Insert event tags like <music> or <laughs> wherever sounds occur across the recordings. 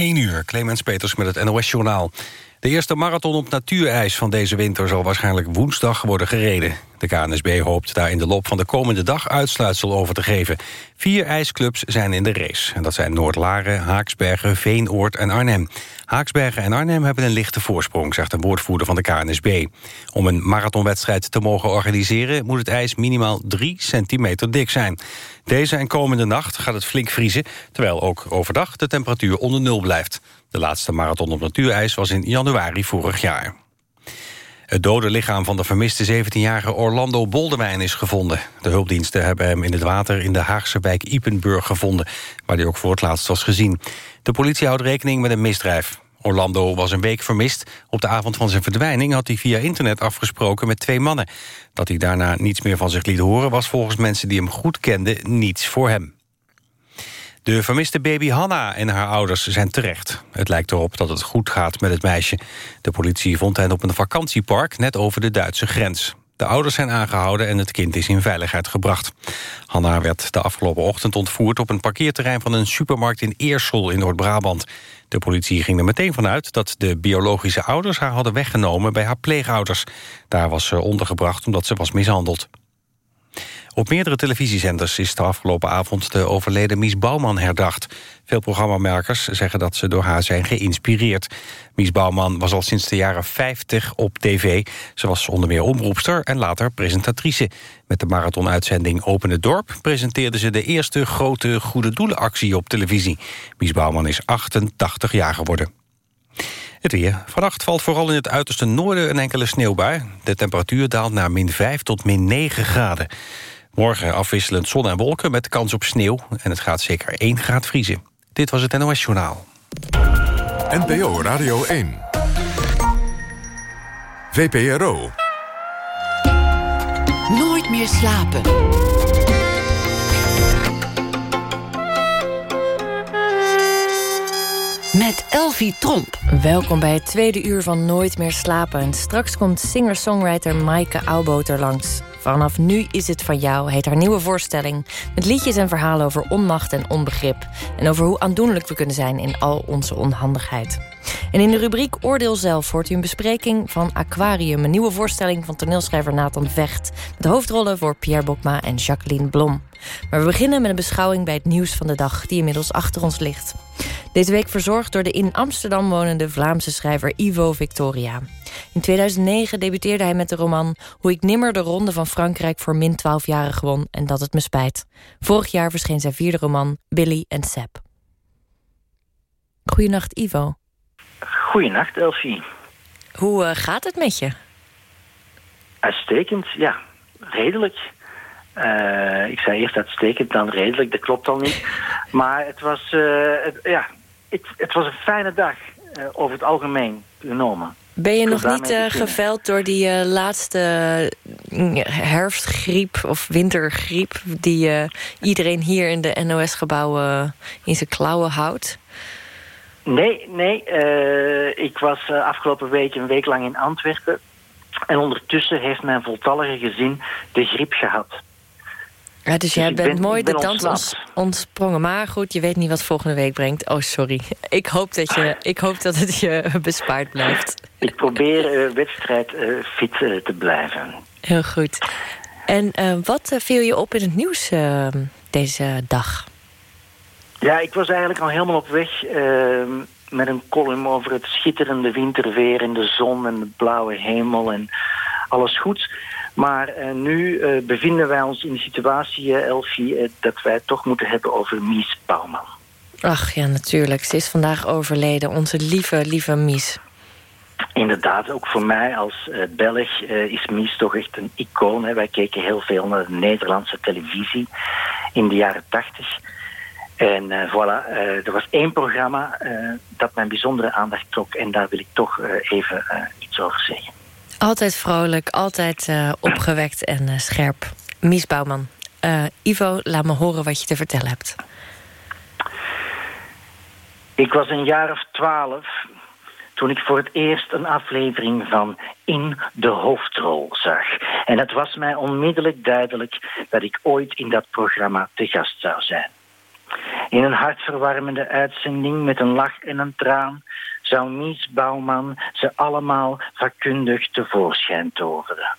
1 uur, Clemens Peters met het NOS-journaal. De eerste marathon op natuurijs van deze winter zal waarschijnlijk woensdag worden gereden. De KNSB hoopt daar in de loop van de komende dag uitsluitsel over te geven. Vier ijsclubs zijn in de race. En dat zijn Noordlaren, Haaksbergen, Veenoord en Arnhem. Haaksbergen en Arnhem hebben een lichte voorsprong, zegt een woordvoerder van de KNSB. Om een marathonwedstrijd te mogen organiseren... moet het ijs minimaal 3 centimeter dik zijn. Deze en komende nacht gaat het flink vriezen... terwijl ook overdag de temperatuur onder nul blijft. De laatste marathon op natuurijs was in januari vorig jaar. Het dode lichaam van de vermiste 17-jarige Orlando Boldewijn is gevonden. De hulpdiensten hebben hem in het water in de Haagse wijk Ipenburg gevonden... waar hij ook voor het laatst was gezien. De politie houdt rekening met een misdrijf. Orlando was een week vermist. Op de avond van zijn verdwijning had hij via internet afgesproken met twee mannen. Dat hij daarna niets meer van zich liet horen... was volgens mensen die hem goed kenden niets voor hem. De vermiste baby Hanna en haar ouders zijn terecht. Het lijkt erop dat het goed gaat met het meisje. De politie vond hen op een vakantiepark net over de Duitse grens. De ouders zijn aangehouden en het kind is in veiligheid gebracht. Hanna werd de afgelopen ochtend ontvoerd op een parkeerterrein van een supermarkt in Eersel in Noord-Brabant. De politie ging er meteen vanuit dat de biologische ouders haar hadden weggenomen bij haar pleegouders. Daar was ze ondergebracht omdat ze was mishandeld. Op meerdere televisiezenders is de afgelopen avond de overleden Mies Bouwman herdacht. Veel programmamakers zeggen dat ze door haar zijn geïnspireerd. Mies Bouwman was al sinds de jaren 50 op tv. Ze was onder meer omroepster en later presentatrice. Met de marathonuitzending Open het Dorp presenteerde ze de eerste grote goede doelenactie op televisie. Mies Bouwman is 88 jaar geworden. Het weer. Vannacht valt vooral in het uiterste noorden een enkele sneeuwbui. De temperatuur daalt naar min 5 tot min 9 graden. Morgen afwisselend zon en wolken met kans op sneeuw. En het gaat zeker 1 graad vriezen. Dit was het NOS Journaal. NPO Radio 1. VPRO. Nooit meer slapen. Met Elvie Tromp. Welkom bij het tweede uur van Nooit meer slapen. Straks komt singer-songwriter Maaike Auwboter langs. Vanaf nu is het van jou, heet haar nieuwe voorstelling. Met liedjes en verhalen over onmacht en onbegrip. En over hoe aandoenlijk we kunnen zijn in al onze onhandigheid. En in de rubriek Oordeel zelf hoort u een bespreking van Aquarium... een nieuwe voorstelling van toneelschrijver Nathan Vecht... met hoofdrollen voor Pierre Bokma en Jacqueline Blom. Maar we beginnen met een beschouwing bij het nieuws van de dag... die inmiddels achter ons ligt. Deze week verzorgd door de in Amsterdam wonende Vlaamse schrijver Ivo Victoria. In 2009 debuteerde hij met de roman Hoe ik nimmer de Ronde van Frankrijk voor min 12 jaren gewon en dat het me spijt. Vorig jaar verscheen zijn vierde roman Billy en Seb. Goedenacht Ivo. Goedenacht Elsie. Hoe uh, gaat het met je? Uitstekend, ja. Redelijk. Uh, ik zei eerst uitstekend, dan redelijk. Dat klopt al niet. <laughs> Maar het was, uh, het, ja, het, het, was een fijne dag, over het algemeen genomen. Ben je nog niet geveld door die laatste mm, herfstgriep of wintergriep... die iedereen hier in de NOS-gebouwen in zijn klauwen houdt? Nee, nee. ik was afgelopen week een week lang in Antwerpen. En ondertussen heeft mijn voltallige gezin de griep gehad. Ja, dus, jij bent mooi de dans ons, ontsprongen. Maar goed, je weet niet wat volgende week brengt. Oh, sorry. Ik hoop dat, je, ik hoop dat het je <laughs> bespaard blijft. Ik probeer uh, wedstrijd uh, fit uh, te blijven. Heel goed. En wat viel je op in het nieuws deze dag? Ja, ik was eigenlijk al helemaal op weg met een column over het schitterende winterweer en de zon en de blauwe hemel en alles goed. Maar uh, nu uh, bevinden wij ons in de situatie, uh, Elfie, dat wij het toch moeten hebben over Mies Bouwman. Ach ja, natuurlijk. Ze is vandaag overleden, onze lieve, lieve Mies. Inderdaad, ook voor mij als Belg is Mies toch echt een icoon. Hè. Wij keken heel veel naar de Nederlandse televisie in de jaren tachtig. En voilà, er was één programma dat mijn bijzondere aandacht trok. En daar wil ik toch even iets over zeggen. Altijd vrolijk, altijd opgewekt en scherp. Mies Bouwman. Ivo, laat me horen wat je te vertellen hebt. Ik was een jaar of twaalf toen ik voor het eerst een aflevering van In de hoofdrol zag. En het was mij onmiddellijk duidelijk dat ik ooit in dat programma te gast zou zijn. In een hartverwarmende uitzending met een lach en een traan zou Mies Bouwman ze allemaal vakkundig tevoorschijn toveren.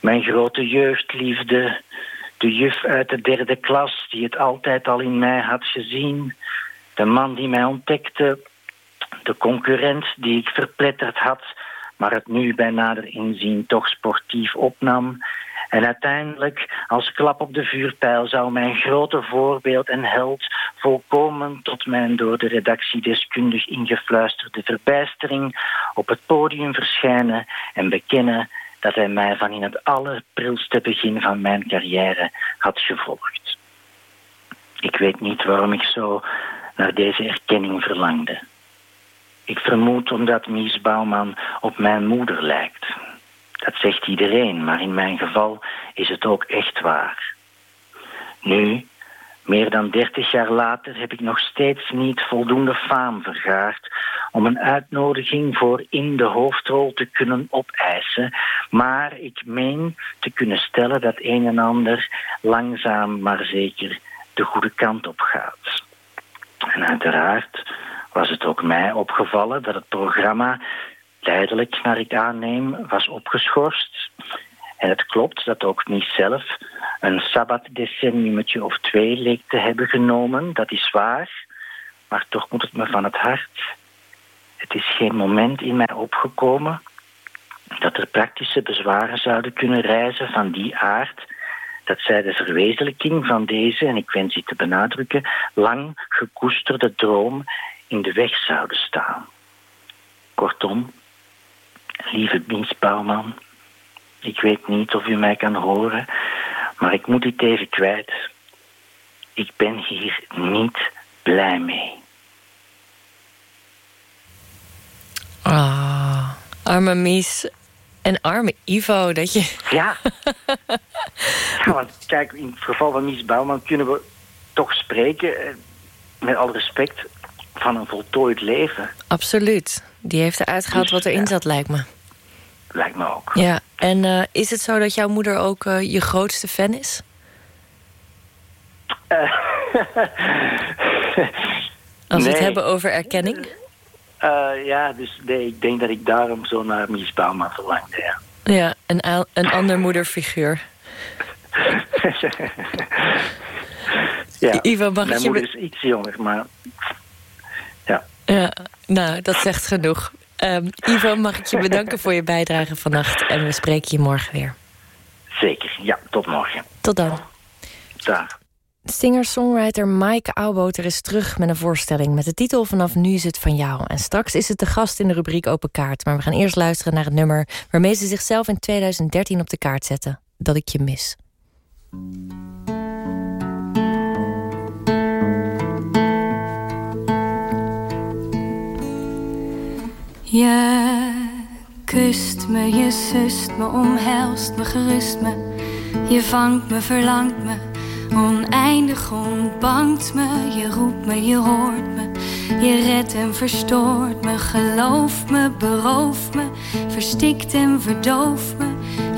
Mijn grote jeugdliefde, de juf uit de derde klas die het altijd al in mij had gezien, de man die mij ontdekte, de concurrent die ik verpletterd had, maar het nu bij nader inzien toch sportief opnam. En uiteindelijk, als klap op de vuurpijl, zou mijn grote voorbeeld en held volkomen tot mijn door de redactie deskundig ingefluisterde verbijstering op het podium verschijnen en bekennen dat hij mij van in het allerprilste begin van mijn carrière had gevolgd. Ik weet niet waarom ik zo naar deze erkenning verlangde. Ik vermoed omdat Mies Bouwman op mijn moeder lijkt. Dat zegt iedereen, maar in mijn geval is het ook echt waar. Nu, meer dan dertig jaar later, heb ik nog steeds niet voldoende faam vergaard om een uitnodiging voor in de hoofdrol te kunnen opeisen. Maar ik meen te kunnen stellen dat een en ander langzaam maar zeker de goede kant op gaat. En uiteraard was het ook mij opgevallen dat het programma tijdelijk, naar ik aanneem, was opgeschorst. En het klopt dat ook niet zelf een sabbatdecenniumetje of twee leek te hebben genomen. Dat is waar. Maar toch moet het me van het hart. Het is geen moment in mij opgekomen dat er praktische bezwaren zouden kunnen reizen van die aard dat zij de verwezenlijking van deze, en ik wens die te benadrukken, lang gekoesterde droom in de weg zouden staan. Kortom, lieve Mies Bouwman, ik weet niet of u mij kan horen, maar ik moet dit even kwijt. Ik ben hier niet blij mee. Ah, arme Mies. En arme Ivo, dat je... Ja. <laughs> ja, want kijk, in het geval van Mies Bouwman kunnen we toch spreken... Eh, met alle respect, van een voltooid leven. Absoluut. Die heeft eruit gehaald Dus, wat erin ja. zat, lijkt me. Lijkt me ook. Ja, en eh, is het zo dat jouw moeder ook eh, je grootste fan is? <laughs> Als we het hebben over erkenning? Eh, ja, dus nee, ik denk dat ik daarom zo naar Mies Bouwman verlangde, ja. Ja, een, een ander moederfiguur. <laughs> ja. Mag Mijn moeder is iets jonger, maar ja. Ja, nou, dat zegt genoeg. Ehm, Ivo, mag ik je bedanken voor je bijdrage vannacht. En we spreken je morgen weer. Zeker. Ja, tot morgen. Tot dan. Dag. Singer-songwriter Maaike Auwboter is terug met een voorstelling... met de titel Vanaf nu is het van jou. En straks is het de gast in de rubriek Open Kaart. Maar we gaan eerst luisteren naar het nummer... waarmee ze zichzelf in 2013 op de kaart zetten. Dat ik je mis. Je kust me, je sust me, omhelst me, gerust me. Je vangt me, verlangt me, oneindig ontbangt me. Je roept me, je hoort me, je redt en verstoort me. Geloof me, berooft me, verstikt en verdooft me.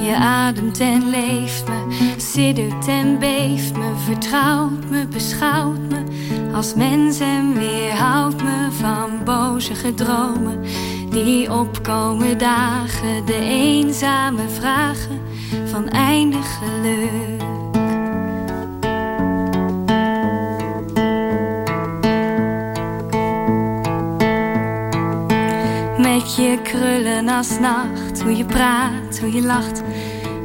Je ademt en leeft me, siddert en beeft me, vertrouwt me, beschouwt me als mens en weerhoudt me van boze gedromen die opkomen dagen, de eenzame vragen van eindig geluk. Je krullen als nacht, hoe je praat, hoe je lacht.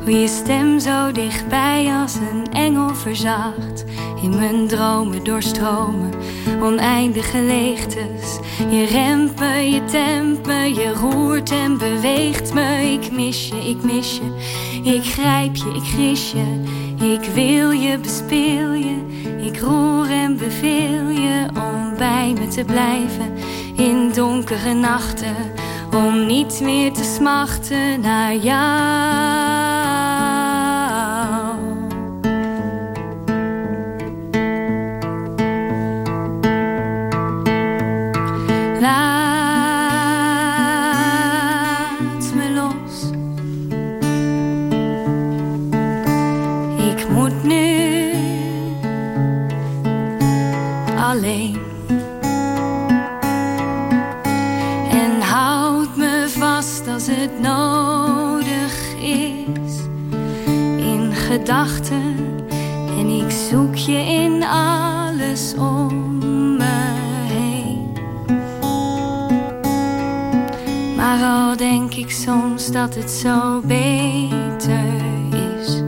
Hoe je stem zo dichtbij als een engel verzacht. In mijn dromen doorstromen, oneindige leegtes. Je remt me, je tempt me, je roert en beweegt me. Ik mis je, ik mis je, ik grijp je, ik gris je. Ik wil je, bespeel je, ik roer en beveel je om bij me te blijven in donkere nachten. Om niet meer te smachten naar jou. En ik zoek je in alles om me heen. Maar al denk ik soms dat het zo beter is.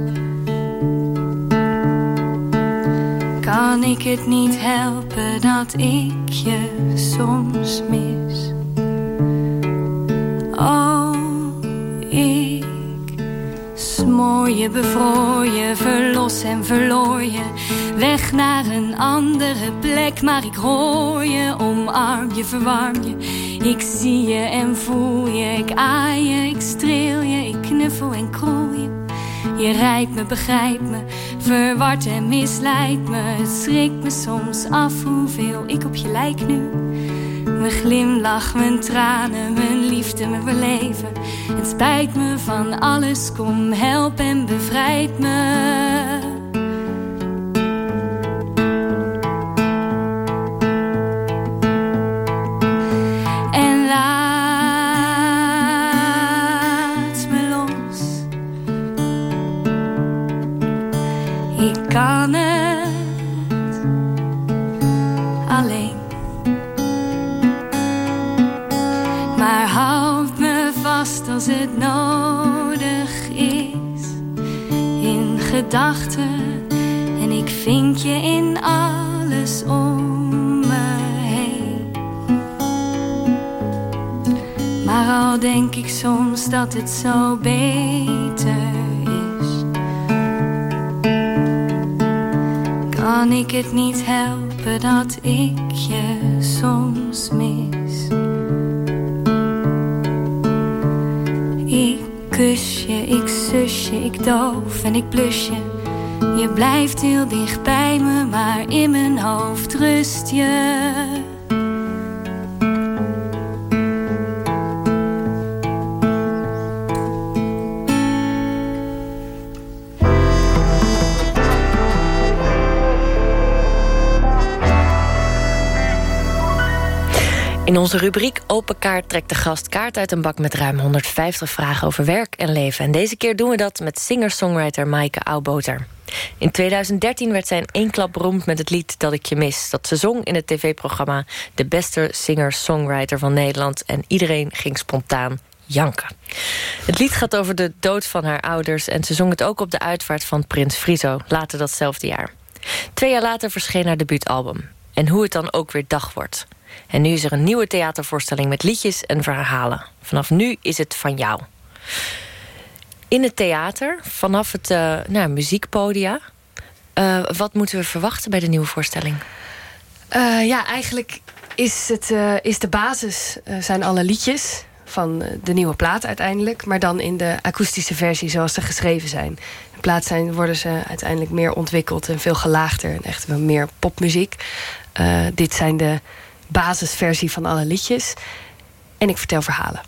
Kan ik het niet helpen dat ik je soms mis? Oh, je, bevroor je, verlos en verloor je. Weg naar een andere plek, maar ik hoor je, omarm je, verwarm je. Ik zie je en voel je, ik aai je, ik streel je, ik knuffel en kroel je. Je rijdt me, begrijpt me, verward en misleidt me. Het schrikt me soms af hoeveel ik op je lijk nu. Mijn glimlach, mijn tranen, mijn liefde, mijn verleven. Het spijt me van alles, kom help en bevrijd me. Het zo beter is. Kan ik het niet helpen dat ik je soms mis? Ik kus je, ik zus je, ik doof en ik blus je. Je blijft heel dicht bij me, maar in mijn hoofd rust je. Onze rubriek Open Kaart trekt de gast kaart uit een bak... met ruim 150 vragen over werk en leven. En deze keer doen we dat met singer-songwriter Maaike Auwboter. In 2013 werd zij in één klap beroemd met het lied Dat ik je mis. Dat ze zong in het tv-programma De Beste Singer-Songwriter van Nederland. En iedereen ging spontaan janken. Het lied gaat over de dood van haar ouders... en ze zong het ook op de uitvaart van Prins Friso, later datzelfde jaar. Twee jaar later verscheen haar debuutalbum. En hoe het dan ook weer dag wordt... En nu is er een nieuwe theatervoorstelling met liedjes en verhalen. Vanaf nu is het van jou. In het theater, vanaf het uh, nou, muziekpodia... Uh, wat moeten we verwachten bij de nieuwe voorstelling? Uh, ja, eigenlijk is, het, is de basis zijn alle liedjes van de nieuwe plaat uiteindelijk... maar dan in de akoestische versie zoals ze geschreven zijn. In plaat zijn worden ze uiteindelijk meer ontwikkeld en veel gelaagder... en echt wel meer popmuziek. dit zijn de basisversie van alle liedjes. En ik vertel verhalen.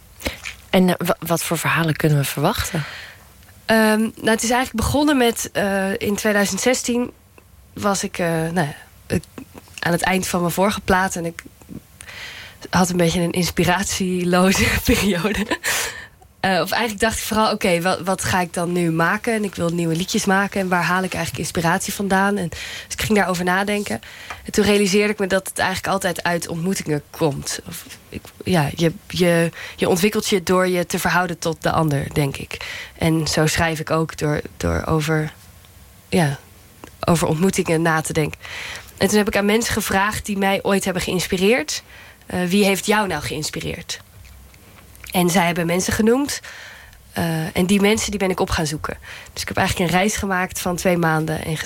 En uh, wat voor verhalen kunnen we verwachten? Um, nou, het is eigenlijk begonnen met... Uh, in 2016 was ik uh, nou, aan het eind van mijn vorige plaat... en ik had een beetje een inspiratieloze <laughs> periode. Uh, of eigenlijk dacht ik vooral, oké, wat, wat ga ik dan nu maken? En ik wil nieuwe liedjes maken. En waar haal ik eigenlijk inspiratie vandaan? En, dus ik ging daarover nadenken. En toen realiseerde ik me dat het eigenlijk altijd uit ontmoetingen komt. Of, ik, ja, je, je, je ontwikkelt je door je te verhouden tot de ander, denk ik. En zo schrijf ik ook door, door over, ja, over ontmoetingen na te denken. En toen heb ik aan mensen gevraagd die mij ooit hebben geïnspireerd. Uh, wie heeft jou nou geïnspireerd? En zij hebben mensen genoemd. Uh, en die mensen die ben ik op gaan zoeken. Dus ik heb eigenlijk een reis gemaakt van twee maanden. En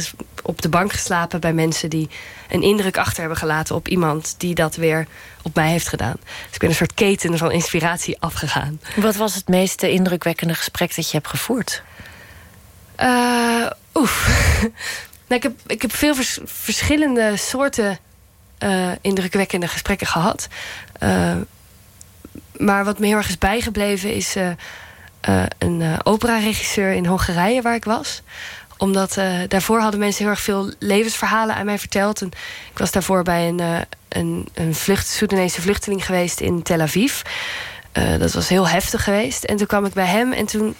op de bank geslapen bij mensen die een indruk achter hebben gelaten op iemand die dat weer op mij heeft gedaan. Dus ik ben een soort keten van inspiratie afgegaan. Wat was het meest indrukwekkende gesprek dat je hebt gevoerd? Uh, oef. <laughs> nou, ik, heb, ik heb veel vers verschillende soorten uh, indrukwekkende gesprekken gehad. Maar wat me heel erg is bijgebleven is uh, uh, een uh, operaregisseur in Hongarije waar ik was. Omdat daarvoor hadden mensen heel erg veel levensverhalen aan mij verteld. En ik was daarvoor bij een, een, een vlucht, Soedanese vluchteling geweest in Tel Aviv. eh, dat was heel heftig geweest. En toen kwam ik bij hem en toen...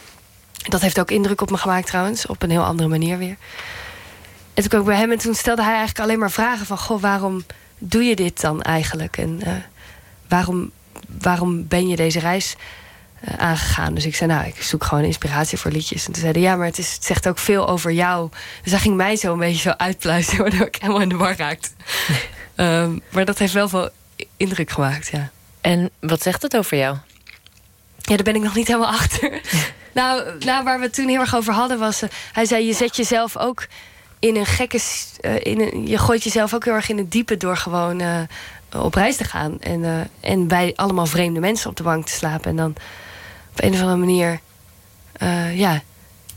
Dat heeft ook indruk op me gemaakt trouwens. Op een heel andere manier weer. En toen kwam ik bij hem en toen stelde hij eigenlijk alleen maar vragen van... Goh, waarom doe je dit dan eigenlijk? En waarom, waarom ben je deze reis uh, aangegaan? Dus ik zei, nou, ik zoek gewoon inspiratie voor liedjes. En toen zei hij, ja, maar het, is, het zegt ook veel over jou. Dus hij ging mij zo een beetje zo uitpluizen... <laughs> waardoor ik helemaal in de war raakte. um, <laughs> maar dat heeft wel veel indruk gemaakt, ja. En wat zegt het over jou? Ja, daar ben ik nog niet helemaal achter. <laughs> nou, nou, waar we het toen heel erg over hadden was... Uh, hij zei, je zet jezelf ook in een gekke... Uh, in een, je gooit jezelf ook heel erg in het diepe... door gewoon op reis te gaan. En, en bij allemaal vreemde mensen op de bank te slapen. En dan op een of andere manier... ja,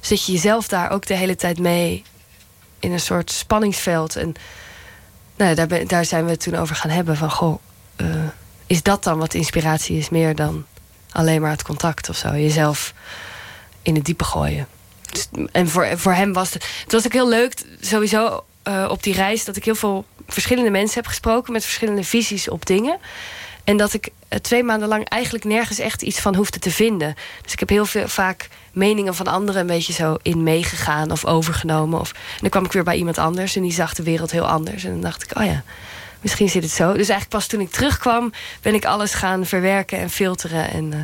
zet je jezelf daar ook de hele tijd mee... in een soort spanningsveld. En nou, daar, ben, daar zijn we het toen over gaan hebben. Van, goh, is dat dan wat inspiratie is? Meer dan alleen maar het contact of zo. Jezelf in het diepe gooien. Dus, en voor, voor hem was het... Het was ook heel leuk, sowieso op die reis... dat ik heel veel verschillende mensen heb gesproken... met verschillende visies op dingen. En dat ik uh, twee maanden lang eigenlijk nergens echt iets van hoefde te vinden. Dus ik heb heel veel, vaak meningen van anderen... een beetje zo in meegegaan of overgenomen. Of, en dan kwam ik weer bij iemand anders... en die zag de wereld heel anders. En dan dacht ik, oh ja misschien zit het zo. Dus eigenlijk pas toen ik terugkwam, ben ik alles gaan verwerken en filteren. En uh,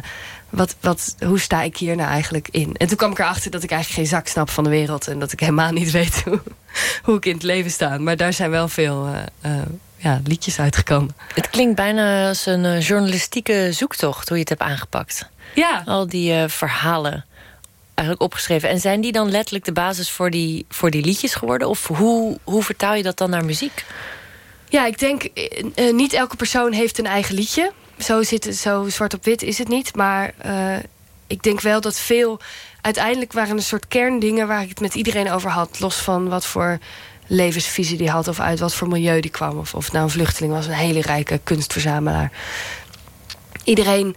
wat, wat, hoe sta ik hier nou eigenlijk in? En toen kwam ik erachter dat ik eigenlijk geen zak snap van de wereld. En dat ik helemaal niet weet <laughs> hoe, hoe ik in het leven sta. Maar daar zijn wel veel uh, uh, ja, liedjes uitgekomen. Het klinkt bijna als een journalistieke zoektocht, hoe je het hebt aangepakt. Ja. Al die verhalen eigenlijk opgeschreven. En zijn die dan letterlijk de basis voor die, voor die liedjes geworden? Of hoe, hoe vertaal je dat dan naar muziek? Ja, ik denk, niet elke persoon heeft een eigen liedje. Zo, zit zo zwart op wit is het niet. Maar uh, ik denk wel dat veel... Uiteindelijk waren een soort kerndingen waar ik het met iedereen over had. Los van wat voor levensvisie die had... of uit wat voor milieu die kwam. Of, of nou een vluchteling was, een hele rijke kunstverzamelaar. Iedereen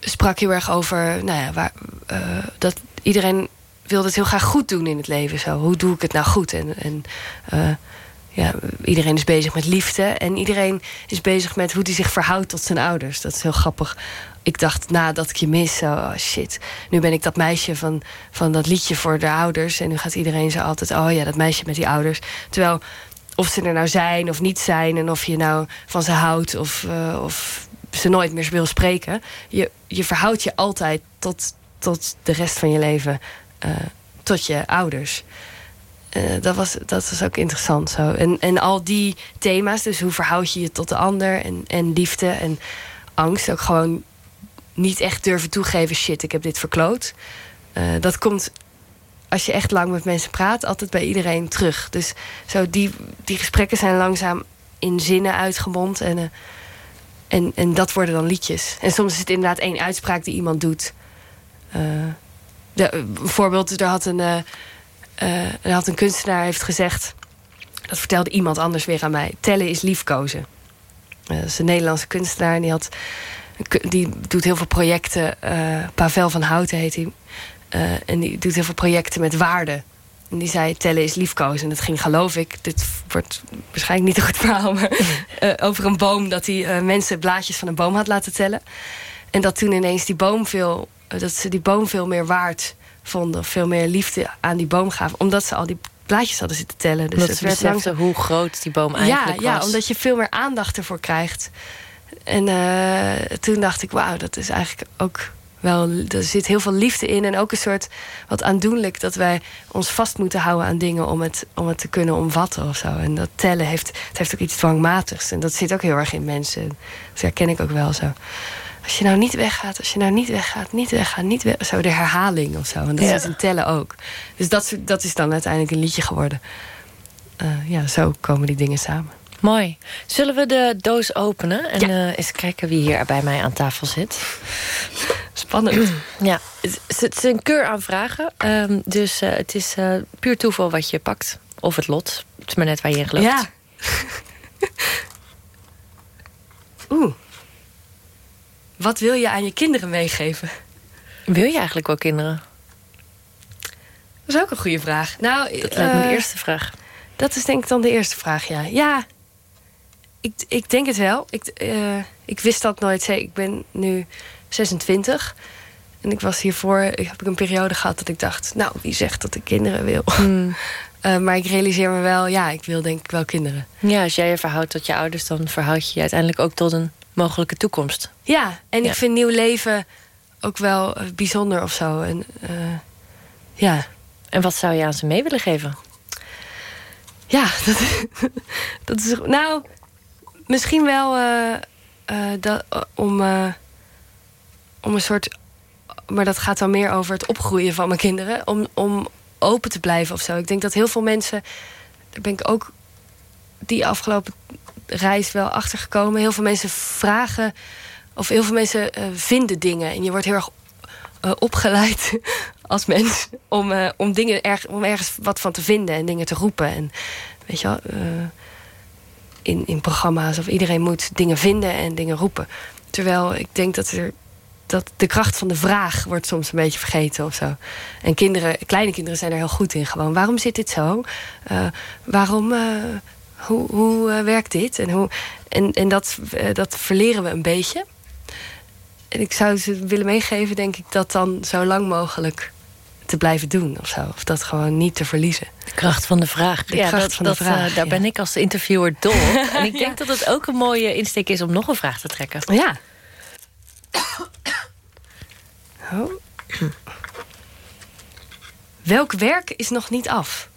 sprak heel erg over... Nou ja, waar, uh, dat iedereen wilde het heel graag goed doen in het leven. Zo. Hoe doe ik het nou goed? En... en ja, iedereen is bezig met liefde. En iedereen is bezig met hoe hij zich verhoudt tot zijn ouders. Dat is heel grappig. Ik dacht, nadat ik je mis, oh shit. Nu ben ik dat meisje van, van dat liedje voor de ouders. En nu gaat iedereen zo altijd, oh ja, dat meisje met die ouders. Terwijl, of ze er nou zijn of niet zijn... en of je nou van ze houdt of, uh, of ze nooit meer wil spreken... je, je verhoudt je altijd tot, tot de rest van je leven... Uh, tot je ouders. Uh, dat, was, dat was ook interessant zo. En, en al die thema's, dus hoe verhoud je je tot de ander... en, en liefde en angst, ook gewoon niet echt durven toegeven... shit, ik heb dit verkloot. Uh, dat komt, als je echt lang met mensen praat... altijd bij iedereen terug. Dus zo die, die gesprekken zijn langzaam in zinnen uitgemond... En, uh, en, en dat worden dan liedjes. En soms is het inderdaad één uitspraak die iemand doet. bijvoorbeeld, er had een er had een kunstenaar heeft gezegd... dat vertelde iemand anders weer aan mij... tellen is liefkozen. Uh, dat is een Nederlandse kunstenaar. En die, had, die doet heel veel projecten. Uh, Pavel van Houten heet hij. en die doet heel veel projecten met waarde. En die zei, tellen is liefkozen. En dat ging, geloof ik, dit wordt waarschijnlijk niet een goed verhaal... maar <laughs> over een boom, dat hij mensen blaadjes van een boom had laten tellen. En dat toen ineens die boom veel... dat ze die boom veel meer waard vonden. Veel meer liefde aan die boom gaven. Omdat ze al die blaadjes hadden zitten tellen. Dus het werd langzaam hoe groot die boom eigenlijk ja, was. Ja, omdat je veel meer aandacht ervoor krijgt. En uh, toen dacht ik, wauw, dat is eigenlijk ook wel... Er zit heel veel liefde in en ook een soort wat aandoenlijk... dat wij ons vast moeten houden aan dingen om het, om het te kunnen omvatten of zo. En dat tellen heeft, het heeft ook iets dwangmatigs. En dat zit ook heel erg in mensen. Dat herken ik ook wel zo als je nou niet weggaat, als je nou niet weggaat, niet weggaat, niet weg, zo de herhaling of zo. En dat ja. is in tellen ook. Dus dat, dat is dan uiteindelijk een liedje geworden. Uh, ja, zo komen die dingen samen. Mooi. Zullen we de doos openen en ja. uh, eens kijken wie hier bij mij aan tafel zit? Spannend. <clears throat> ja, het, het is een keur aan vragen. Um, dus uh, het is puur toeval wat je pakt. Of het lot. Het is maar net waar je in gelooft. Ja. <laughs> Oeh. Wat wil je aan je kinderen meegeven? Wil je eigenlijk wel kinderen? Dat is ook een goede vraag. Nou, dat lijkt me de eerste vraag. Dat is denk ik dan de eerste vraag, ja. Ja, ik, ik denk het wel. Ik, uh, ik wist dat nooit. Ik ben nu 26. En ik was hiervoor, ik heb ik een periode gehad dat ik dacht... nou, wie zegt dat ik kinderen wil? Hmm. Uh, <laughs> maar ik realiseer me wel, ja, ik wil denk ik wel kinderen. Ja, als jij je verhoudt tot je ouders... dan verhoud je je uiteindelijk ook tot een mogelijke toekomst. Ja, en Ja. ik vind nieuw leven ook wel eh, bijzonder of zo. En, eh, ja, En wat zou je aan ze mee willen geven? ja <laughs> dat, dat is... Nou, misschien wel eh, dat, om, om een soort... Maar dat gaat dan meer over het opgroeien van mijn kinderen. Om, om open te blijven of zo. Ik denk dat heel veel mensen... Daar ben ik ook die afgelopen reis wel achtergekomen. Heel veel mensen vragen... Of heel veel mensen eh, vinden dingen. En je wordt heel erg eh, opgeleid <laughs> als mens... Om, eh, om, dingen erg, om ergens wat van te vinden en dingen te roepen. En weet je wel... in, in programma's of iedereen moet dingen vinden en dingen roepen. Terwijl ik denk dat er dat de kracht van de vraag wordt soms een beetje vergeten of zo. En kinderen, kleine kinderen zijn er heel goed in. Gewoon, waarom zit dit zo? Waarom, hoe, hoe eh, werkt dit? En, hoe, en, en dat, eh, dat verleren we een beetje. En ik zou ze willen meegeven, denk ik, dat dan zo lang mogelijk te blijven doen of zo. Of dat gewoon niet te verliezen. De kracht van de vraag. De ja, kracht dat, van de dat, eh, vraag, daar ja. ben ik als interviewer dol <laughs> op. En ik Ja. denk dat het ook een mooie insteek is om nog een vraag te trekken. Ja. <coughs> Oh. Welk werk is nog niet af?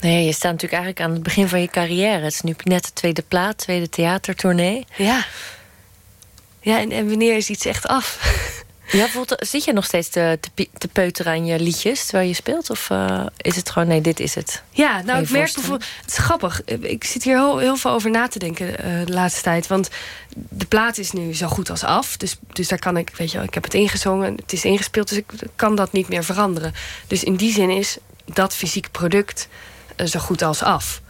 Nee, je staat natuurlijk eigenlijk aan het begin van je carrière. Het is nu net de tweede plaat, tweede theatertournee. Ja. Ja, en, en wanneer is iets echt af? <laughs> Ja, zit je nog steeds te, te, pi- te peuteren aan je liedjes terwijl je speelt? Of eh, is het gewoon, nee, dit is het? Ja, nou, ik merk bijvoorbeeld... Het is grappig. Ik zit hier heel, heel veel over na te denken eh, de laatste tijd. Want de plaat is nu zo goed als af. Dus, dus daar kan ik, weet je wel, ik heb het ingezongen. Het is ingespeeld, dus ik kan dat niet meer veranderen. Dus in die zin is dat fysiek product zo goed als af.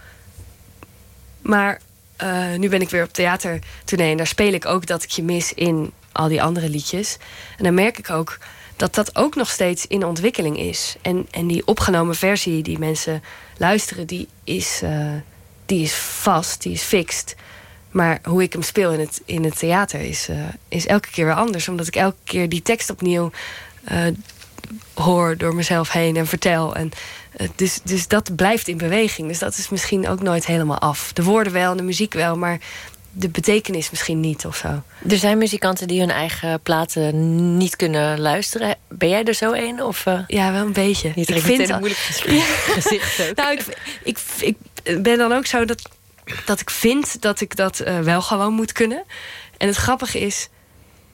Maar eh, nu ben ik weer op theatertournee. En daar speel ik ook dat ik je mis in al die andere liedjes. En dan merk ik ook dat dat ook nog steeds in ontwikkeling is. En, en die opgenomen versie die mensen luisteren, die is, eh, die is vast, die is fixed. Maar hoe ik hem speel in het, in het theater is, eh, is elke keer weer anders. Omdat ik elke keer die tekst opnieuw eh, hoor door mezelf heen en vertel. En, eh, dus, dus dat blijft in beweging. Dus dat is misschien ook nooit helemaal af. De woorden wel de muziek wel, maar de betekenis misschien niet of zo. Er zijn muzikanten die hun eigen platen niet kunnen luisteren. Ben jij er zo een? Of, eh, Ja, wel een beetje. je trekt meteen een moeilijk <laughs> gezicht ook. Nou, ik, ik, ik ben dan ook zo dat, dat ik vind dat ik dat eh, wel gewoon moet kunnen. En het grappige is,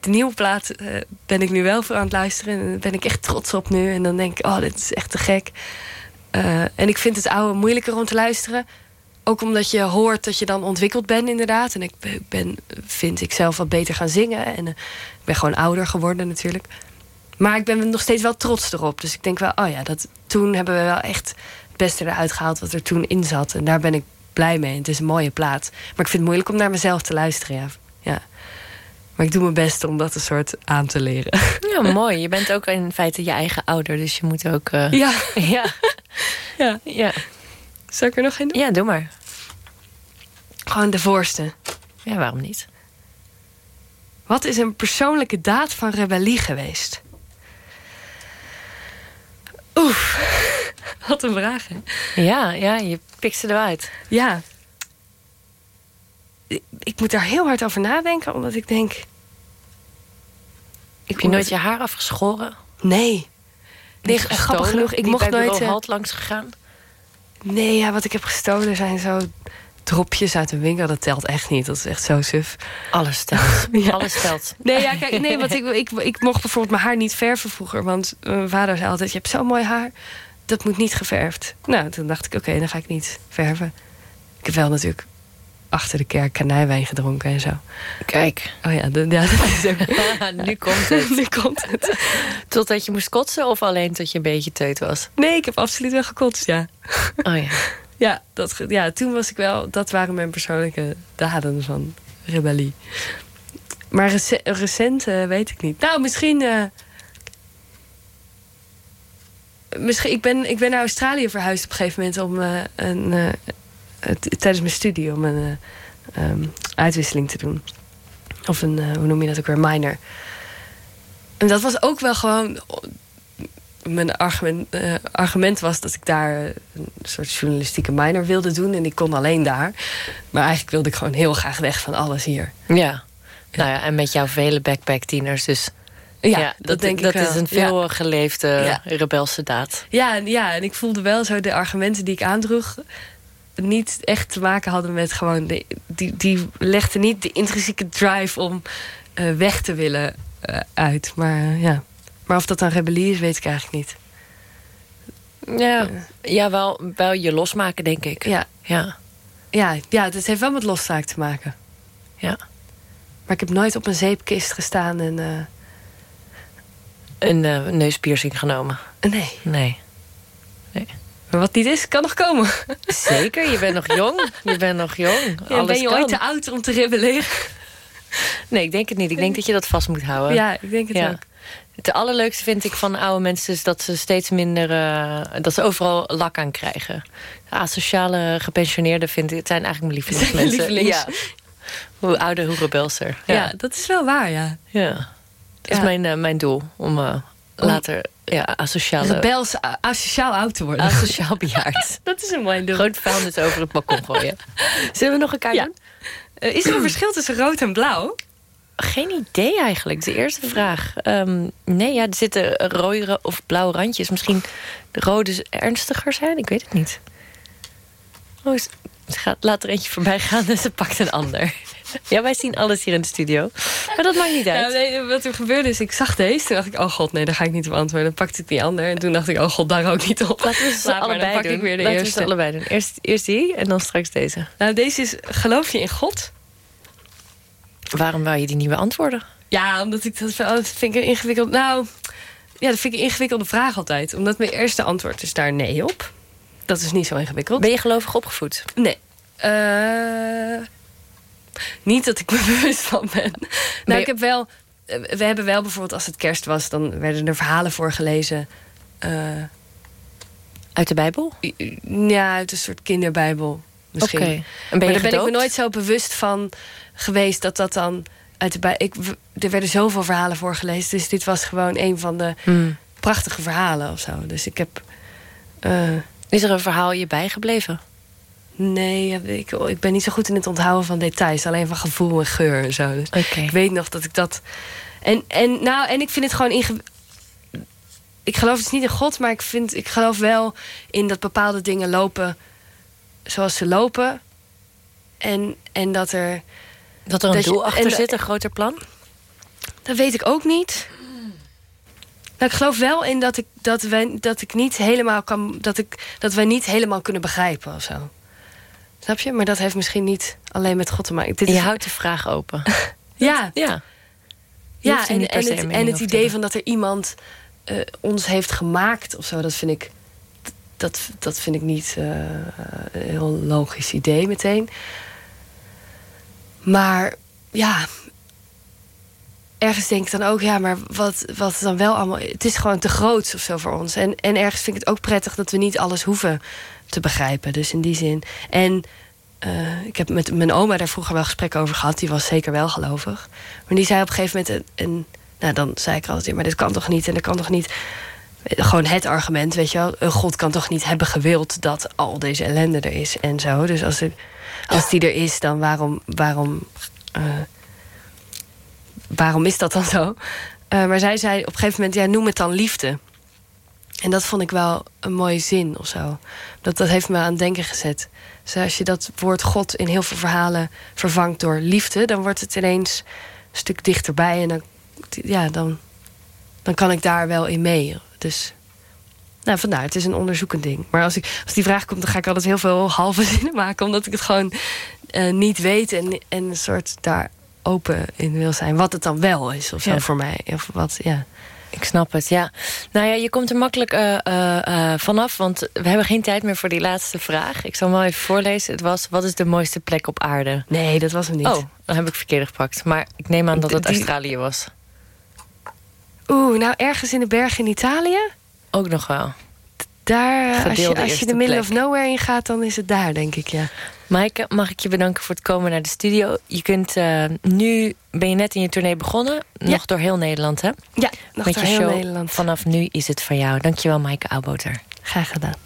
de nieuwe plaat eh, ben ik nu wel voor aan het luisteren. En daar ben ik echt trots op nu. En dan denk ik, oh, dit is echt te gek. Eh, en ik vind het oude moeilijker om te luisteren. Ook omdat je hoort dat je dan ontwikkeld bent, inderdaad. En ik ben, vind ik zelf wat beter gaan zingen. En eh, ik ben gewoon ouder geworden natuurlijk. Maar ik ben nog steeds wel trots erop. Dus ik denk wel, oh ja, dat, toen hebben we wel echt het beste eruit gehaald wat er toen in zat. En daar ben ik blij mee. Het is een mooie plaat. Maar ik vind het moeilijk om naar mezelf te luisteren, ja. Maar ik doe mijn best om dat een soort aan te leren. <laughs> Ja, mooi. Je bent ook in feite je eigen ouder. Dus je moet ook... eh, Ja, <laughs> ja. <laughs> ja. Ja. Zal ik er nog doen? ja, doe maar. Gewoon de voorste. Ja, waarom niet? Wat is een persoonlijke daad van rebellie geweest? Oef, wat een vraag, hè? Ja, ja, je pikt ze eruit. Ja. Ik, ik moet daar heel hard over nadenken, omdat ik denk... Heb je nooit je haar afgeschoren? Nee. Nee, Niet grappig gestolen? genoeg. Ik mocht bij nooit... eh, halt langs gegaan? Nee, ja, wat ik heb gestolen zijn zo dropjes uit een winkel. Dat telt echt niet. Dat is echt zo suf. Alles telt. <laughs> Ja. Alles telt. Nee, ja, kijk, nee want ik, ik, ik mocht bijvoorbeeld mijn haar niet verven vroeger. Want mijn vader zei altijd, je hebt zo'n mooi haar. Dat moet niet geverfd. Nou, toen dacht ik, oké, dan ga ik niet verven. Ik heb wel natuurlijk achter de kerk kanijwijn gedronken en zo. Kijk, Oh ja, de- ja dat is ook... <laughs> nu komt het. <laughs> nu komt het. Totdat je moest kotsen of alleen tot je een beetje teut was? Nee, ik heb absoluut wel gekotst, ja. Oh ja. <laughs> Ja, dat, ja, toen was ik wel... Dat waren mijn persoonlijke daden van rebellie. Maar rece- recent eh, weet ik niet. Nou, misschien... eh, misschien ik, ben, ik ben naar Australië verhuisd op een gegeven moment... om eh, een, eh, tijdens mijn studie om een eh, ehm, uitwisseling te doen. Of een, eh, hoe noem je dat ook weer, minor. En dat was ook wel gewoon... Mijn argument, eh, argument was dat ik daar een soort journalistieke minor wilde doen. En ik kon alleen daar. Maar eigenlijk wilde ik gewoon heel graag weg van alles hier. Ja. Nou ja, en met jouw vele backpack-tieners dus... Ja, dat, denk dat ik wel. is een Ja. veel geleefde rebelse daad. Ja, ja, en ik voelde wel zo de argumenten die ik aandroeg niet echt te maken hadden met gewoon de, die, die legden niet de intrinsieke drive om eh, weg te willen eh, uit. Maar eh, ja, maar of dat dan rebellie is, weet ik eigenlijk niet. Ja, ja wel, wel je losmaken, denk ik. Ja, Ja, ja, ja, het heeft wel met loszaak te maken. ja. Maar ik heb nooit op een zeepkist gestaan en Een neuspiercing genomen. nee. Nee. Maar wat niet is, kan nog komen. Zeker, je bent nog jong. Je bent nog jong. Ja, Alles ben je kan. ooit te oud om te rebelleren? Nee, ik denk het niet. Ik denk dat je dat vast moet houden. Ja, ik denk het Ja. ook. Het allerleukste vind ik van oude mensen is dat ze steeds minder. eh, dat ze overal lak aan krijgen. Asociale gepensioneerden vind ik. Het zijn eigenlijk mijn lievelingsmensen. Lievelings. Ja. Hoe ouder, hoe rebelser. Ja. Ja, dat is wel waar, ja. ja. Dat is mijn, eh, mijn doel. Om eh, later ja, asociale. Rebels, asociaal oud te worden. Asociaal <laughs> bejaard. dat is een mooi doel. Groot vuilnis over het balkon gooien. <laughs> Zullen we nog een kaart Ja. doen? Eh, is er een verschil tussen rood en blauw? Geen idee eigenlijk. De eerste vraag. Ehm, nee, ja, er zitten rode of blauwe randjes. Misschien de rode ernstiger zijn? Ik weet het niet. Oh, ze gaat laat er eentje voorbij gaan en ze pakt een ander. Ja, wij zien alles hier in de studio. Maar dat maakt niet uit. nee, wat er gebeurde is, ik zag deze. Toen dacht ik, oh god, nee, daar ga ik niet op antwoorden. Dan pakte ik die ander. En toen dacht ik, oh god, daar ook niet op. Laten we ze <laughs> Laat maar, allebei dan pak doen. ik weer de Laten we eerste. ze allebei doen. Eerst, eerst die en dan straks deze. Nou, deze is, geloof je in God? Waarom wou je die niet beantwoorden? Ja, omdat ik dat, wel- dat vind ik ingewikkeld... Nou, ja, dat vind ik een ingewikkelde vraag altijd. Omdat mijn eerste antwoord is daar nee op. Dat is niet zo ingewikkeld. Ben je gelovig opgevoed? Nee. Eh, niet dat ik me <laughs> bewust van ben. je- Nou, ik heb wel... eh, We hebben wel bijvoorbeeld, als het kerst was... dan werden er verhalen voorgelezen... eh, Uit de Bijbel? ja, uit een soort kinderbijbel misschien. Oké. En ben maar daar ben ik me nooit zo bewust van geweest... dat dat dan uit de bij. Ik, er werden zoveel verhalen voorgelezen... dus dit was gewoon een van de Hmm. prachtige verhalen of zo. Dus ik heb... Is er een verhaal je bijgebleven? Nee, ik, ik ben niet zo goed in het onthouden van details. Alleen van gevoel en geur en zo. Dus. Ik weet nog dat ik dat... En, en, nou, en ik vind het gewoon... Inge... Ik geloof dus niet in God, maar ik, vind, ik geloof wel in dat bepaalde dingen lopen zoals ze lopen. En, en dat er... Dat er een Dat je- doel achter en- zit, een groter plan? Dat weet ik ook niet. Nou, ik geloof wel in dat ik, dat wij, dat ik niet helemaal kan... Dat, ik, dat wij niet helemaal kunnen begrijpen of zo. Snap je? Maar dat heeft misschien niet alleen met God te maken. Dit Je is, houdt de vraag open. <laughs> ja, ja. Ja en, en het, en idee van dat er iemand eh, ons heeft gemaakt of zo... dat vind ik, dat, dat vind ik niet eh, een heel logisch idee meteen. Maar ja, ergens denk ik dan ook, ja, maar wat, wat dan wel allemaal. Het is gewoon te groot of zo voor ons. En, en ergens vind ik het ook prettig dat we niet alles hoeven te begrijpen. Dus in die zin. En eh, ik heb met mijn oma daar vroeger wel gesprekken over gehad. Die was zeker wel gelovig. Maar die zei op een gegeven moment. Een, een- nou, dan zei ik er altijd, ja, maar dit kan toch niet en dat kan toch niet. Gewoon het argument, weet je wel. Een God kan toch niet hebben gewild dat al deze ellende er is en zo. Dus als, als die er is, dan waarom, waarom eh, waarom is dat dan zo? Eh, maar zij zei op een gegeven moment, ja, noem het dan liefde. En dat vond ik wel een mooie zin of zo. Dat, dat heeft me aan het denken gezet. Dus als je dat woord God in heel veel verhalen vervangt door liefde... dan wordt het ineens een stuk dichterbij. En dan, ja, dan, dan kan ik daar wel in mee. Dus nou, vandaar, het is een onderzoekend ding. Maar als, ik, als die vraag komt, dan ga ik altijd heel veel halve <laughs> zinnen maken... omdat ik het gewoon eh, niet weet en, en een soort daar open in wil zijn. Wat het dan wel is of zo Ja. voor mij. Of wat, ja. Ik snap het, ja. Nou ja, je komt er makkelijk eh, eh, eh, vanaf, want we hebben geen tijd meer voor die laatste vraag. Ik zal hem wel even voorlezen. Het was, wat is de mooiste plek op aarde? Nee, dat was hem niet. Oh, dan heb ik verkeerd gepakt. Maar ik neem aan dat het Die- Australië was. Oeh, nou ergens in de bergen in Italië... Ook nog wel. Daar, als je, als je de middle plek. of nowhere in gaat, dan is het daar, denk ik, ja. Maaike, mag ik je bedanken voor het komen naar de studio. Je kunt uh, nu, ben je net in je tournee begonnen. Nog door heel Nederland, hè? Ja, nog Met door je heel show Nederland. Vanaf nu is het van jou. Dankjewel, Maaike Auboter. Graag gedaan.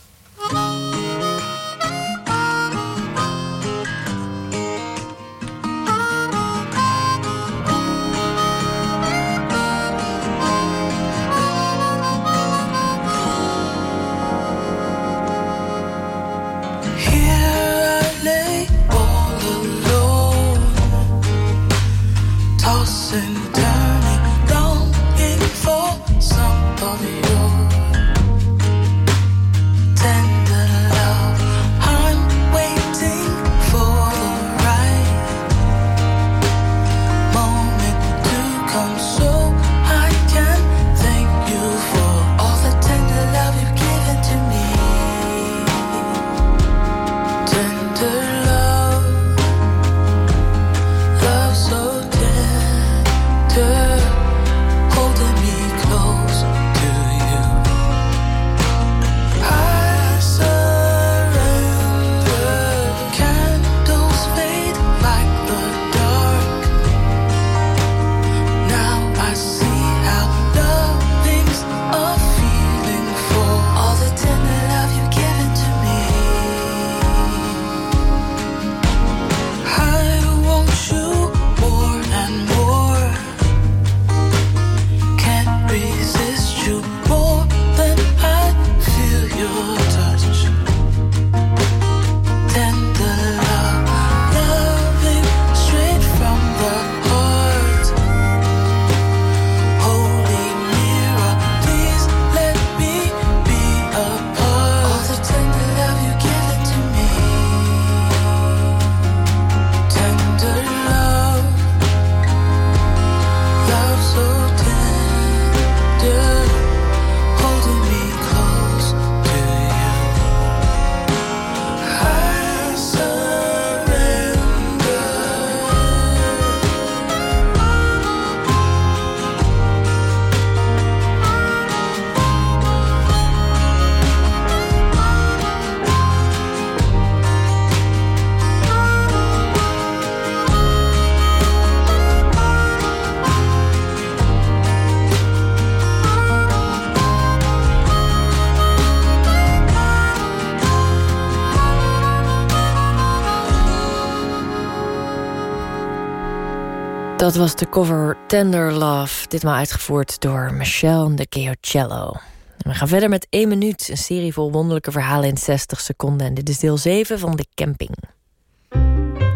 Dat was de cover Tender Love. Ditmaal uitgevoerd door Michelle de Geocello. En we gaan verder met 1 minuut. Een serie vol wonderlijke verhalen in 60 seconden. En dit is deel 7 van De Camping.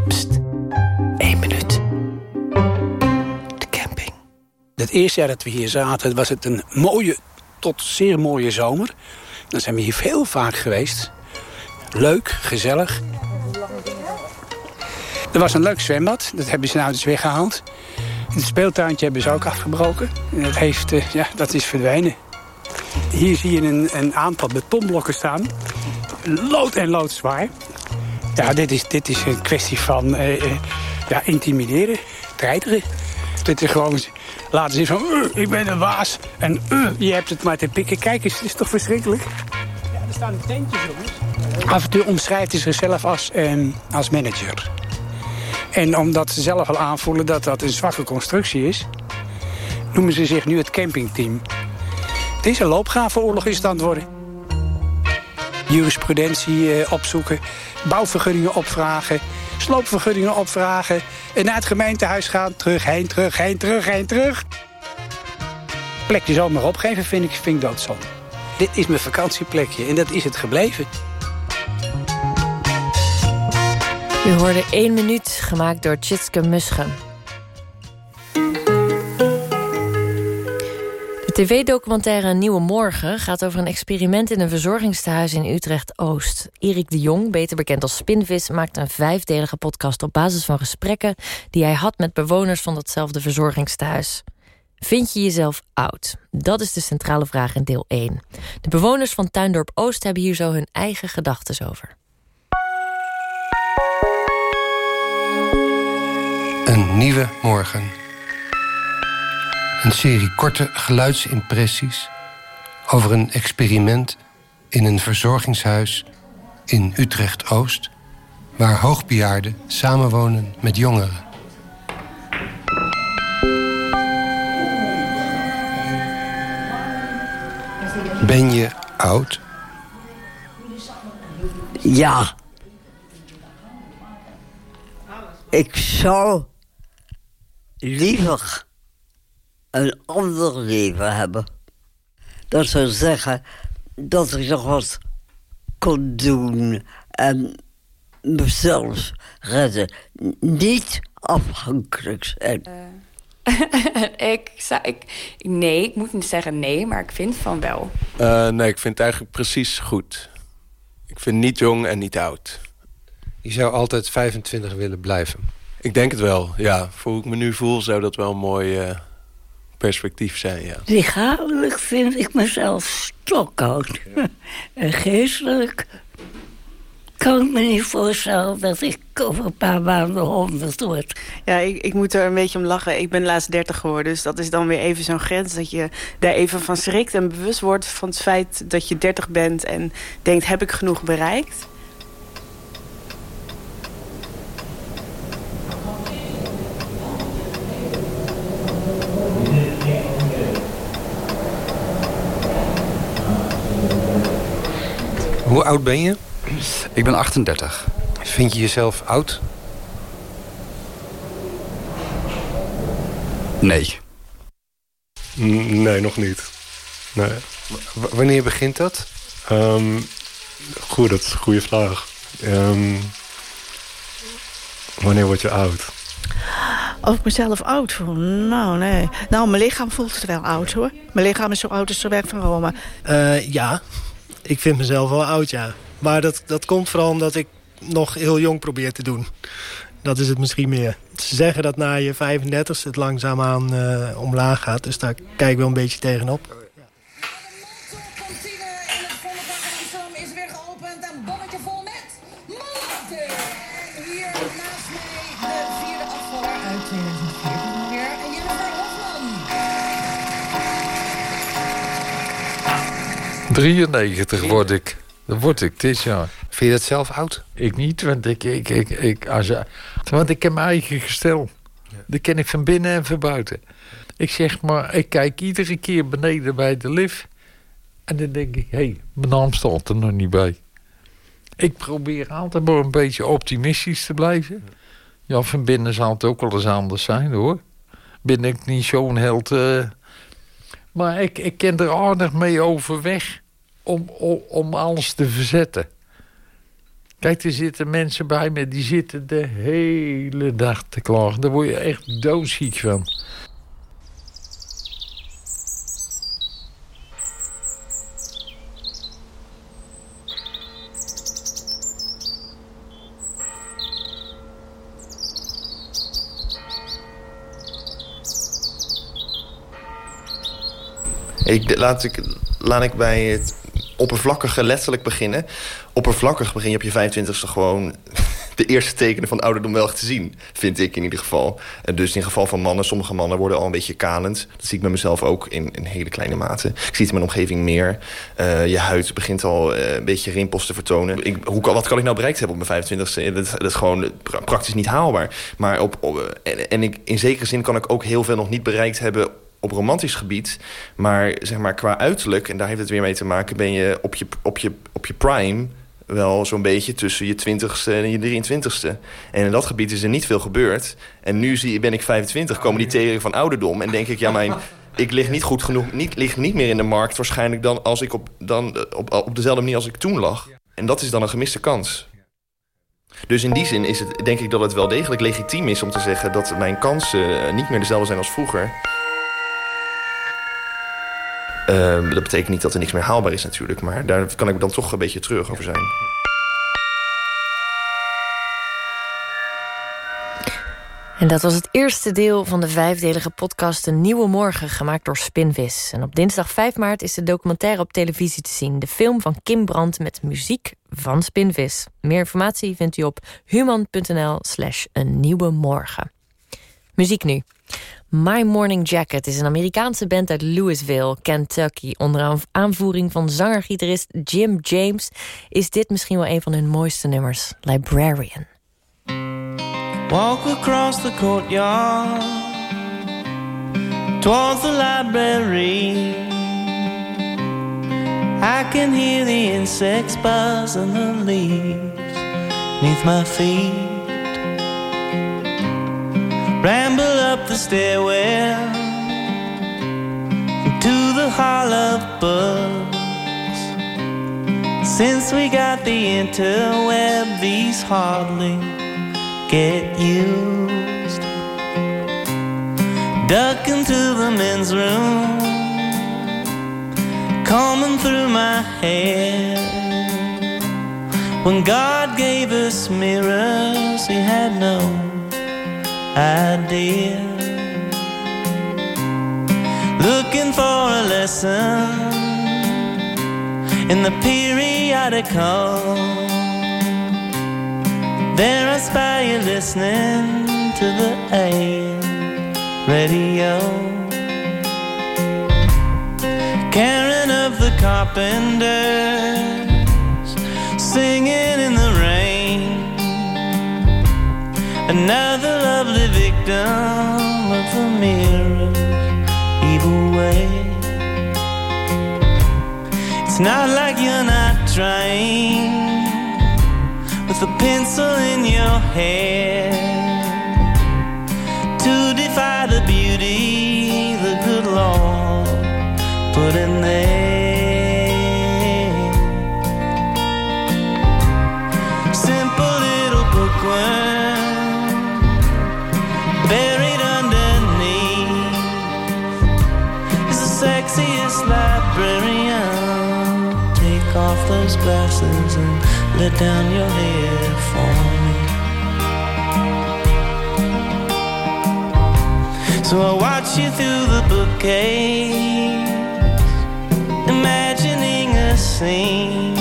Pst, 1 minuut. De camping. Het eerste jaar dat we hier zaten was het een mooie tot zeer mooie zomer. Dan zijn we hier heel vaak geweest. Leuk, gezellig. Er was een leuk zwembad, dat hebben ze nou dus weggehaald. Het speeltuintje hebben ze ook afgebroken. En dat, heeft, eh, ja, dat is verdwenen. Hier zie je een, een aantal betonblokken staan. Lood en loodzwaar. Ja, dit is, dit is een kwestie van eh, eh, ja, intimideren, treiteren. Dit is gewoon laten zien van, "Uh, ik ben een waas. En je hebt het maar te pikken. Kijk eens, het is toch verschrikkelijk? Ja, er staan tentjes, jongens. Af en toe omschrijft hij zichzelf als, eh, als manager. En omdat ze zelf al aanvoelen dat dat een zwakke constructie is... noemen ze zich nu het campingteam. Een loopgravenoorlog is het aan het worden. Jurisprudentie eh, opzoeken, bouwvergunningen opvragen... sloopvergunningen opvragen... en naar het gemeentehuis gaan, terug, heen, terug, heen, terug, heen, terug. Plekje zomaar opgeven vind ik, vind ik doodzonde. Dit is mijn vakantieplekje en dat is het gebleven. U hoorde 1 minuut, gemaakt door Tjitske Musche. De tv-documentaire Nieuwe Morgen gaat over een experiment in een verzorgingstehuis in Utrecht-Oost. Erik de Jong, beter bekend als Spinvis, maakt een vijfdelige podcast op basis van gesprekken die hij had met bewoners van datzelfde verzorgingstehuis. Vind je jezelf oud? Dat is de centrale vraag in deel 1. De bewoners van Tuindorp Oost hebben hier zo hun eigen gedachten over. Een nieuwe morgen. Een serie korte geluidsimpressies over een experiment in een verzorgingshuis in Utrecht-Oost waar hoogbejaarden samenwonen met jongeren. Ben je oud? Ja. Ik zou liever een ander leven hebben. Dat zou zeggen dat ik nog wat kon doen en mezelf redden. Niet afhankelijk zijn. <laughs> ik, zou, ik, nee, ik moet niet zeggen nee, maar ik vind van wel. Uh, nee, ik vind het eigenlijk precies goed. Ik vind niet jong en niet oud. Je zou altijd 25 willen blijven? Ik denk het wel, ja. Voor hoe ik me nu voel zou dat wel een mooi uh, perspectief zijn, ja. Lichamelijk vind ik mezelf stokoud. Ja. en geestelijk kan ik me niet voorstellen dat ik over een paar maanden honderd word. Ja, ik, ik moet er een beetje om lachen. Ik ben laatst dertig geworden, dus dat is dan weer even zo'n grens... dat je daar even van schrikt en bewust wordt van het feit dat je dertig bent... en denkt, heb ik genoeg bereikt? Hoe oud ben je? Ik ben 38. Vind je jezelf oud? Nee. Nee, nog niet. Nee. W wanneer begint dat? Um, goed, dat is een goede vraag. Um, wanneer word je oud? Of ik mezelf oud voel? Nou, nee. Nou, mijn lichaam voelt het wel oud, hoor. Mijn lichaam is zo oud als de weg van Rome. Uh, ja, ik vind mezelf wel oud, ja. Maar dat, dat komt vooral omdat ik nog heel jong probeer te doen. Dat is het misschien meer. Ze zeggen dat na je 35 het langzaamaan uh, omlaag gaat. Dus daar kijk ik wel een beetje tegenop. 93 word ik. Dat word ik dit jaar. Vind je dat zelf oud? Ik niet, want ik, ik, ik, ik, als, want ik heb mijn eigen gestel. Dat ken ik van binnen en van buiten. Ik zeg maar, ik kijk iedere keer beneden bij de lift. En dan denk ik, hé, hey, mijn naam staat er nog niet bij. Ik probeer altijd maar een beetje optimistisch te blijven. Ja, van binnen zal het ook wel eens anders zijn, hoor. Ben ik niet zo'n held... Uh... Maar ik, ik ken er aardig mee overweg om, om, om alles te verzetten. Kijk, er zitten mensen bij me, die zitten de hele dag te klagen. Daar word je echt doodziek van. Ik, laat, ik, laat ik bij het oppervlakkige letterlijk beginnen. Oppervlakkig begin je op je 25ste gewoon <laughs> de eerste tekenen van ouderdom wel te zien. Vind ik in ieder geval. En dus in geval van mannen, sommige mannen worden al een beetje kalend. Dat zie ik bij mezelf ook in, in hele kleine mate. Ik zie het in mijn omgeving meer. Uh, je huid begint al uh, een beetje rimpels te vertonen. Ik, hoe, wat kan ik nou bereikt hebben op mijn 25ste? Dat, is gewoon praktisch niet haalbaar. Maar op, en ik, in zekere zin kan ik ook heel veel nog niet bereikt hebben op romantisch gebied. Maar zeg maar qua uiterlijk, en daar heeft het weer mee te maken... ben je op je, op je, op je prime wel zo'n beetje tussen je 20ste en je 23ste. En in dat gebied is er niet veel gebeurd. En nu zie, ben ik 25, komen die tegen van ouderdom... en denk ik, ja, mijn, ik lig niet goed genoeg... Niet, lig niet meer in de markt waarschijnlijk dan, als ik op, dan, op, op dezelfde manier als ik toen lag. En dat is dan een gemiste kans. Dus in die zin is het, denk ik dat het wel degelijk legitiem is om te zeggen... dat mijn kansen niet meer dezelfde zijn als vroeger... Uh, dat betekent niet dat er niks meer haalbaar is natuurlijk. Maar daar kan ik dan toch een beetje terug over zijn. En dat was het eerste deel van de vijfdelige podcast Een Nieuwe Morgen, gemaakt door Spinvis. En op dinsdag 5 maart is de documentaire op televisie te zien. De film van Kim Brandt met muziek van Spinvis. Meer informatie vindt u op human.nl slash een nieuwe morgen. Muziek nu. My Morning Jacket is een Amerikaanse band uit Louisville, Kentucky. Onder aanvoering van zanger-gitarist Jim James... is dit misschien wel een van hun mooiste nummers, Librarian. Walk across the courtyard towards the library. I can hear the insects buzz the leaves neath my feet. Ramble up the stairwell to the hall of books. Since we got the interweb, these hardly get used. Duck into the men's room, combing through my hair. When God gave us mirrors, He had no idea. Looking for a lesson in the periodical. There I spy you listening to the AM radio. Karen of the Carpenters singing in the rain. Another lovely victim of the mirror's evil way. It's not like you're not trying with a pencil in your hair to defy the beauty the good Lord put in there. Those glasses and let down your hair for me. So I watch you through the bookcase, imagining a scene.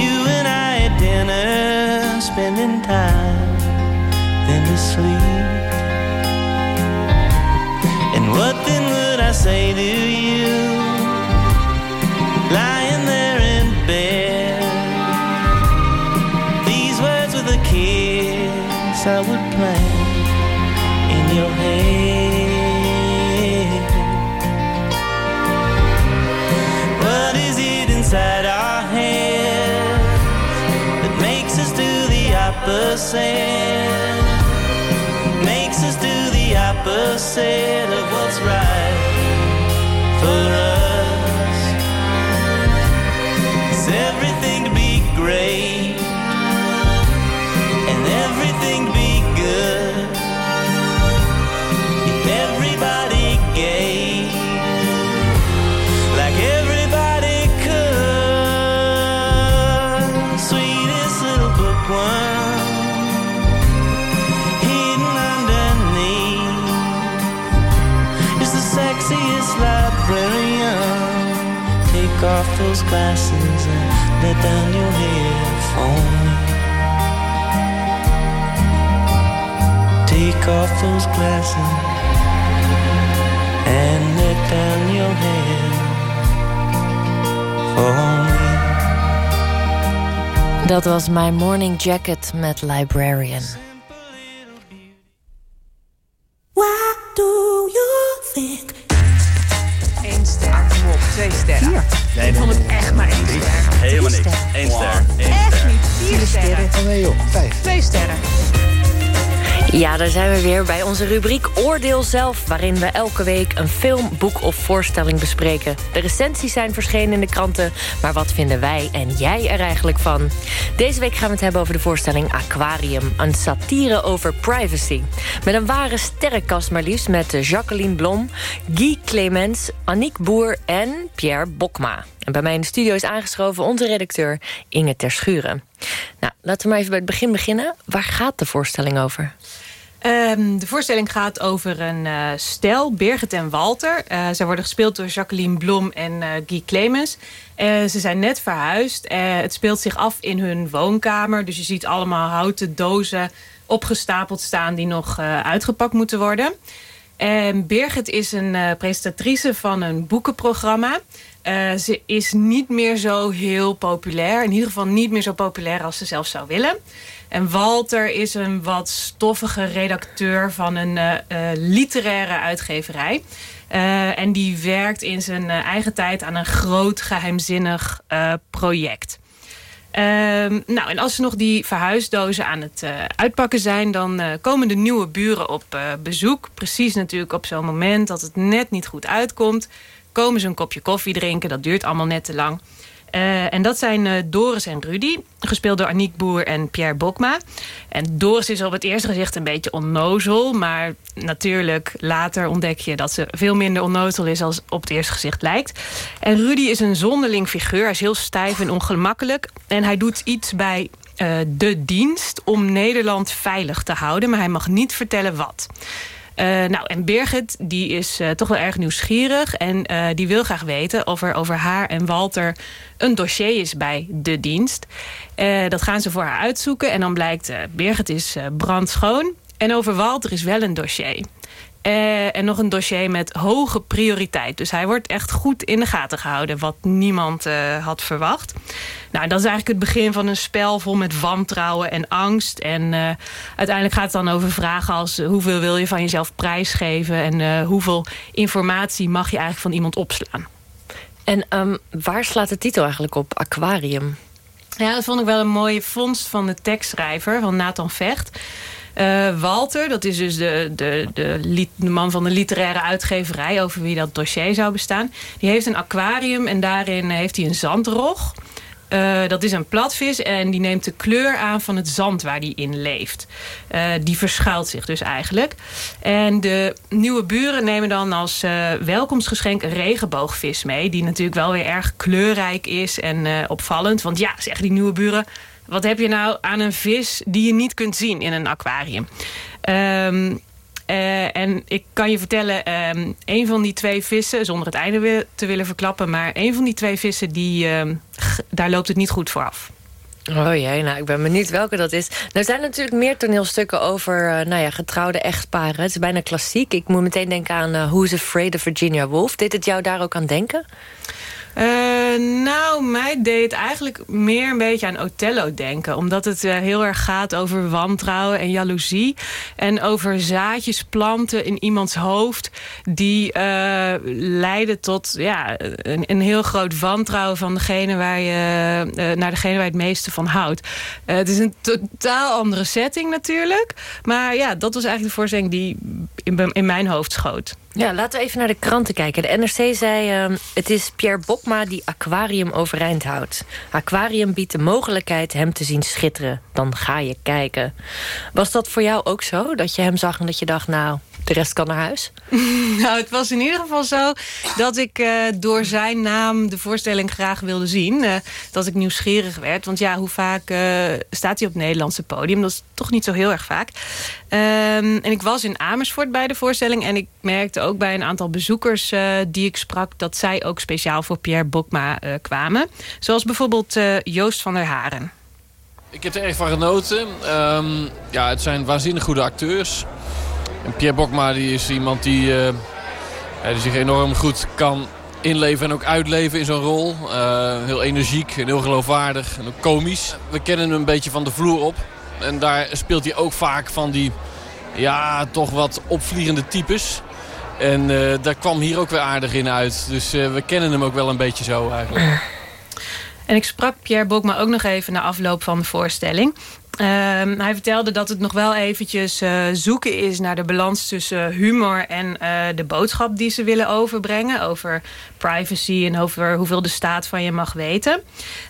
You and I at dinner, spending time, then to sleep. And what then would I say to you? Kiss I would plant in your head. What is it inside our heads that makes us do the opposite? Makes us do the opposite of what's right Take off those glasses and let down your hair for me. Take off those glasses and let down your hair for me. Dat was My Morning Jacket met Librarian. Sterren. Oh nee joh, vijf. Twee sterren. Ja, daar zijn we weer bij onze rubriek Oordeel Zelf... waarin we elke week een film, boek of voorstelling bespreken. De recensies zijn verschenen in de kranten... maar wat vinden wij en jij er eigenlijk van? Deze week gaan we het hebben over de voorstelling Aquarium... een satire over privacy. Met een ware sterrenkast maar liefst... met Jacqueline Blom, Guy Clemens, Aniek Boer en Pierre Bokma. Bij mij in de studio is aangeschoven onze redacteur Inge Terschuren. Nou, laten we maar even bij het begin beginnen. Waar gaat de voorstelling over? Ehm, de voorstelling gaat over een uh, stel, Birgit en Walter. Uh, zij worden gespeeld door Jacqueline Blom en uh, Guy Clemens. ze zijn net verhuisd. het speelt zich af in hun woonkamer. Dus je ziet allemaal houten dozen opgestapeld staan die nog eh, uitgepakt moeten worden. En Birgit is een eh, presentatrice van een boekenprogramma. Eh, ze is niet meer zo heel populair. In ieder geval niet meer zo populair als ze zelf zou willen. En Walter is een wat stoffige redacteur van een eh, eh, literaire uitgeverij. En die werkt in zijn eigen tijd aan een groot geheimzinnig eh, project. Ehm, nou, en als ze nog die verhuisdozen aan het uitpakken zijn... dan komen de nieuwe buren op bezoek. Precies natuurlijk op zo'n moment dat het net niet goed uitkomt. Komen ze een kopje koffie drinken, dat duurt allemaal net te lang. Eh, en dat zijn eh, Doris en Rudy, gespeeld door Aniek Boer en Pierre Bokma. En Doris is op het eerste gezicht een beetje onnozel... maar natuurlijk later ontdek je dat ze veel minder onnozel is... als op het eerste gezicht lijkt. En Rudy is een zonderling figuur. Hij is heel stijf en ongemakkelijk. En hij doet iets bij eh, de dienst om Nederland veilig te houden... maar hij mag niet vertellen wat. Eh, nou, en Birgit die is eh, toch wel erg nieuwsgierig... en eh, die wil graag weten of er over haar en Walter een dossier is bij de dienst. Dat gaan ze voor haar uitzoeken en dan blijkt... Birgit is brandschoon en over Walter is wel een dossier. Eh, en nog een dossier met hoge prioriteit. Dus hij wordt echt goed in de gaten gehouden... wat niemand eh, had verwacht. Nou, dat is eigenlijk het begin van een spel vol met wantrouwen en angst. En eh, uiteindelijk gaat het dan over vragen als... hoeveel wil je van jezelf prijsgeven... en hoeveel informatie mag je eigenlijk van iemand opslaan. En ehm, waar slaat de titel eigenlijk op? Aquarium. Ja, dat vond ik wel een mooie vondst van de tekstschrijver, van Nathan Vecht. Eh, Walter, dat is dus de, de, de, man van de literaire uitgeverij... over wie dat dossier zou bestaan. Die heeft een aquarium en daarin heeft hij een zandrog. Eh, dat is een platvis en die neemt de kleur aan van het zand waar die in leeft. Eh, die verschuilt zich dus eigenlijk. En de nieuwe buren nemen dan als welkomstgeschenk een regenboogvis mee... die natuurlijk wel weer erg kleurrijk is en opvallend. Want ja, zeggen die nieuwe buren... wat heb je nou aan een vis die je niet kunt zien in een aquarium? Ehm, eh, en ik kan je vertellen, ehm, een van die twee vissen... zonder het einde te willen verklappen... maar een van die twee vissen, die, ehm, daar loopt het niet goed voor af. Oh jee, nou ik ben benieuwd welke dat is. Nou, er zijn natuurlijk meer toneelstukken over eh, nou ja, getrouwde echtparen. Het is bijna klassiek. Ik moet meteen denken aan eh, Who's Afraid of Virginia Woolf. Deed het jou daar ook aan denken? Eh, nou, mij deed eigenlijk meer een beetje aan Othello denken. Omdat het eh, heel erg gaat over wantrouwen en jaloezie. En over zaadjes planten in iemands hoofd. Die eh, leiden tot ja, een, een heel groot wantrouwen van degene waar je, naar degene waar je het meeste van houdt. Het is een totaal andere setting natuurlijk. Maar ja, dat was eigenlijk de voorstelling die in, in mijn hoofd schoot. Ja, laten we even naar de kranten kijken. De NRC zei, ehm, het is Pierre Bokma die Aquarium overeind houdt. Aquarium biedt de mogelijkheid hem te zien schitteren. Dan ga je kijken. Was dat voor jou ook zo? Dat je hem zag en dat je dacht, nou, de rest kan naar huis? <laughs> Nou, het was in ieder geval zo dat ik eh, door zijn naam de voorstelling graag wilde zien. Eh, dat ik nieuwsgierig werd. Want ja, hoe vaak eh, staat hij op het Nederlandse podium? Dat is toch niet zo heel erg vaak. Ehm, en ik was in Amersfoort bij de voorstelling. En ik merkte ook bij een aantal bezoekers eh, die ik sprak... dat zij ook speciaal voor Pierre Bokma eh, kwamen. Zoals bijvoorbeeld eh, Joost van der Haren. Ik heb er erg van genoten. Ehm, ja, het zijn waanzinnig goede acteurs. Pierre Bokma die is iemand die, ja, die zich enorm goed kan inleven en ook uitleven in zo'n rol. Eh, heel energiek en heel geloofwaardig en ook komisch. We kennen hem een beetje van de vloer op. En daar speelt hij ook vaak van die ja, toch wat opvliegende types. En eh, daar kwam hier ook weer aardig in uit. Dus we kennen hem ook wel een beetje zo eigenlijk. <clears throat> En ik sprak Pierre Bokma ook nog even na afloop van de voorstelling. Ehm, hij vertelde dat het nog wel eventjes eh, zoeken is naar de balans tussen humor en eh, de boodschap die ze willen overbrengen. Over privacy en over hoeveel de staat van je mag weten.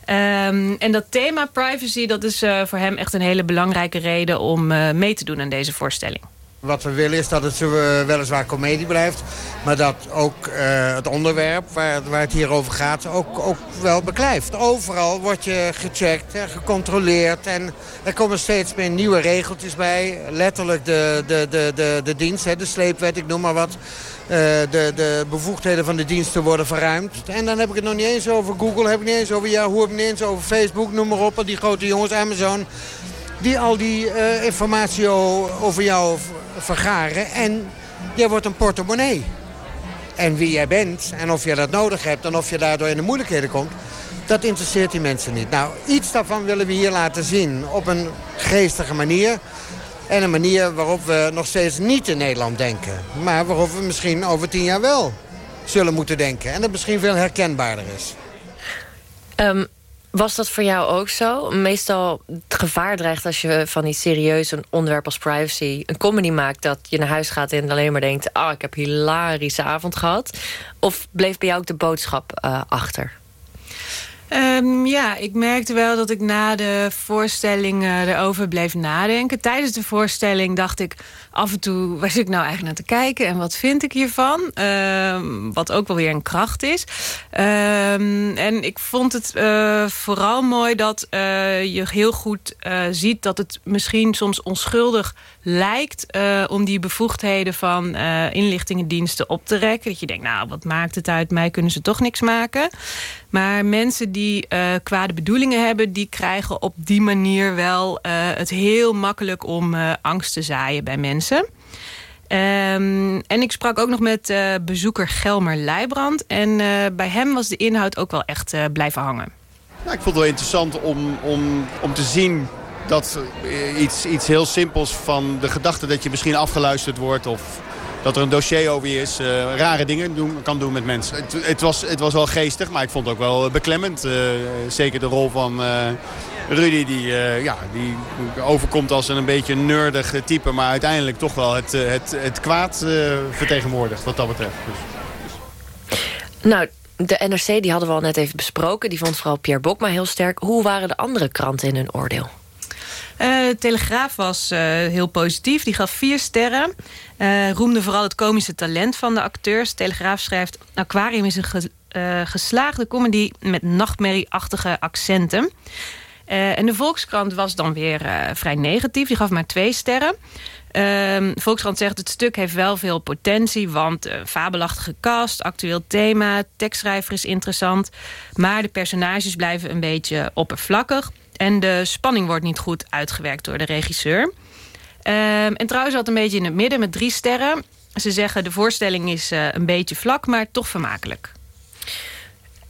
Ehm, en dat thema privacy, dat is eh, voor hem echt een hele belangrijke reden om mee te doen aan deze voorstelling. Wat we willen is dat het eh, weliswaar komedie blijft... maar dat ook eh, het onderwerp waar, waar het hier over gaat ook, ook wel beklijft. Overal word je gecheckt en gecontroleerd... en er komen steeds meer nieuwe regeltjes bij. Letterlijk de, de, de, de, de dienst, hè, de sleepwet, ik noem maar wat... Eh, de, de bevoegdheden van de diensten worden verruimd. En dan heb ik het nog niet eens over Google, heb ik niet eens over Yahoo, heb ik niet eens over Facebook, noem maar op. Die grote jongens, Amazon. die al die informatie over jou vergaren. En jij wordt een portemonnee. En wie jij bent en of je dat nodig hebt en of je daardoor in de moeilijkheden komt... dat interesseert die mensen niet. Nou, iets daarvan willen we hier laten zien op een geestige manier. En een manier waarop we nog steeds niet in Nederland denken. Maar waarop we misschien over tien jaar wel zullen moeten denken. En dat misschien veel herkenbaarder is. Ehm, was dat voor jou ook zo? Meestal het gevaar dreigt als je van iets serieus een onderwerp als privacy... een comedy maakt dat je naar huis gaat en alleen maar denkt... ah, ik heb een hilarische avond gehad. Of bleef bij jou ook de boodschap eh, achter? Ehm, ja, ik merkte wel dat ik na de voorstelling eh, erover bleef nadenken. Tijdens de voorstelling dacht ik af en toe... waar zit ik nou eigenlijk naar te kijken en wat vind ik hiervan? Ehm, wat ook wel weer een kracht is. Ehm, en ik vond het eh, vooral mooi dat eh, je heel goed ziet... dat het misschien soms onschuldig lijkt... om die bevoegdheden van inlichtingendiensten op te rekken. Dat je denkt, nou, wat maakt het uit? Mij kunnen ze toch niks maken. Maar mensen die eh, kwade bedoelingen hebben... die krijgen op die manier wel eh, het heel makkelijk om eh, angst te zaaien bij mensen. Ehm, en ik sprak ook nog met bezoeker Gelmer Leijbrand. En bij hem was de inhoud ook wel echt blijven hangen. Nou, ik vond het wel interessant om, om, om te zien dat iets, iets heel simpels van de gedachte dat je misschien afgeluisterd wordt... of dat er een dossier over je is, eh, rare dingen doen, kan doen met mensen. Het, het, was, het was wel geestig, maar ik vond het ook wel beklemmend. Eh, zeker de rol van eh, Rudy, die, eh, ja, die overkomt als een, een beetje nerdig type... maar uiteindelijk toch wel het, eh, het, het kwaad eh, vertegenwoordigt wat dat betreft. Dus. Nou, de NRC die hadden we al net even besproken. Die vond vooral Pierre Bokma heel sterk. Hoe waren de andere kranten in hun oordeel? Eh, de Telegraaf was eh, heel positief. Die gaf vier sterren. Eh, roemde vooral het komische talent van de acteurs. Telegraaf schrijft... Aquarium is een eh, geslaagde comedy met nachtmerrieachtige accenten. Eh, en de Volkskrant was dan weer vrij negatief. Die gaf maar twee sterren. Ehm, Volkskrant zegt het stuk heeft wel veel potentie... want eh, fabelachtige cast, actueel thema... tekstschrijver is interessant... maar de personages blijven een beetje oppervlakkig... en de spanning wordt niet goed uitgewerkt door de regisseur. Ehm, en trouwens zat een beetje in het midden met drie sterren. Ze zeggen de voorstelling is eh, een beetje vlak, maar toch vermakelijk.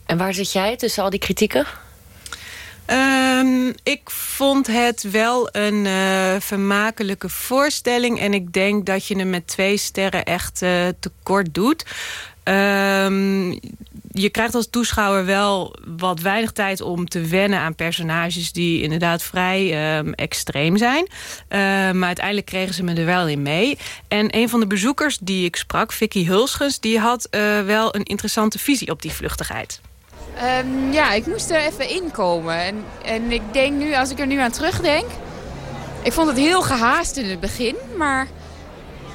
En waar zit jij tussen al die kritieken? Ehm, ik vond het wel een eh, vermakelijke voorstelling. En ik denk dat je hem met twee sterren echt eh, tekort doet. Ehm, je krijgt als toeschouwer wel wat weinig tijd om te wennen aan personages die inderdaad vrij ehm, extreem zijn. Ehm, maar uiteindelijk kregen ze me er wel in mee. En een van de bezoekers die ik sprak, Vicky Hulsgens, die had eh, wel een interessante visie op die vluchtigheid. Ehm, ja, ik moest er even inkomen. En, en ik denk nu, als ik er nu aan terugdenk... Ik vond het heel gehaast in het begin, maar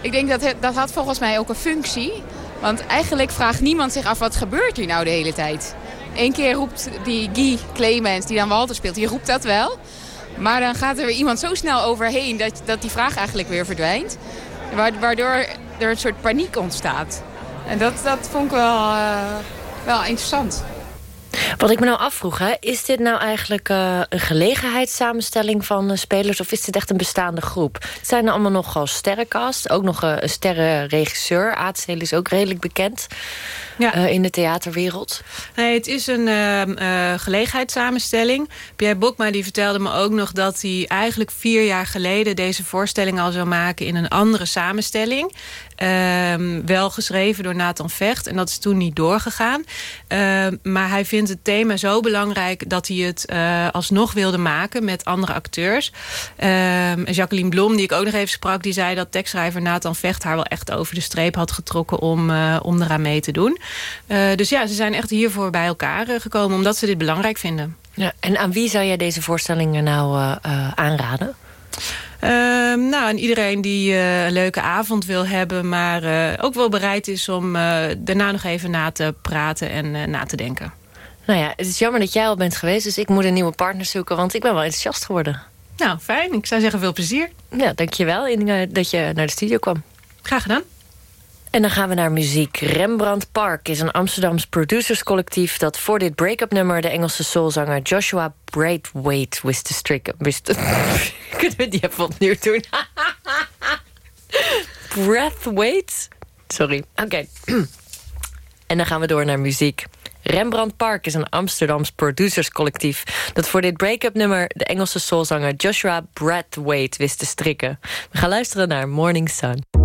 ik denk dat dat had volgens mij ook een functie. Want eigenlijk vraagt niemand zich af wat gebeurt hier nou de hele tijd. Eén keer roept die Guy Clemens, die dan Walter speelt, die roept dat wel. Maar dan gaat er weer iemand zo snel overheen dat, dat die vraag eigenlijk weer verdwijnt. Wa- Waardoor er een soort paniek ontstaat. En dat, dat vond ik wel, eh, wel interessant. Wat ik me nou afvroeg, hè, is dit nou eigenlijk eh, een gelegenheidssamenstelling van eh, spelers... of is dit echt een bestaande groep? Het zijn er allemaal nogal sterrencast, ook nog eh, een sterrenregisseur. Aadsteel is ook redelijk bekend eh, in de theaterwereld. Nee, het is een ehm, eh, gelegenheidssamenstelling. Pierre Bokma die vertelde me ook nog dat hij eigenlijk vier jaar geleden deze voorstelling al zou maken in een andere samenstelling. Ehm, wel geschreven door Nathan Vecht en dat is toen niet doorgegaan. Ehm, maar hij vindt het thema zo belangrijk dat hij het eh, alsnog wilde maken met andere acteurs. Ehm, Jacqueline Blom, die ik ook nog even sprak, die zei dat tekstschrijver Nathan Vecht haar wel echt over de streep had getrokken om, eh, om eraan mee te doen. Eh, dus ja, ze zijn echt hiervoor bij elkaar gekomen omdat ze dit belangrijk vinden. Ja, en aan wie zou jij deze voorstellingen nou aanraden? Ehm, nou, en iedereen die eh, een leuke avond wil hebben... maar eh, ook wel bereid is om eh, daarna nog even na te praten en na te denken. Nou ja, het is jammer dat jij al bent geweest... dus ik moet een nieuwe partner zoeken, want ik ben wel enthousiast geworden. Nou, fijn. Ik zou zeggen veel plezier. Ja, dankjewel Inge, dat je naar de studio kwam. Graag gedaan. En dan gaan we naar muziek. Rembrandt Park is een Amsterdams producerscollectief... dat voor dit break-up nummer de Engelse soulzanger Joshua Braithwaite wist te strikken. Wist <laughs> Kunnen we die even opnieuw doen? <laughs> Braithwaite? Sorry, oké. <clears throat> en dan gaan we door naar muziek. Rembrandt Park is een Amsterdams producerscollectief... dat voor dit break-up nummer de Engelse soulzanger Joshua Braithwaite wist te strikken. We gaan luisteren naar Morning Sun.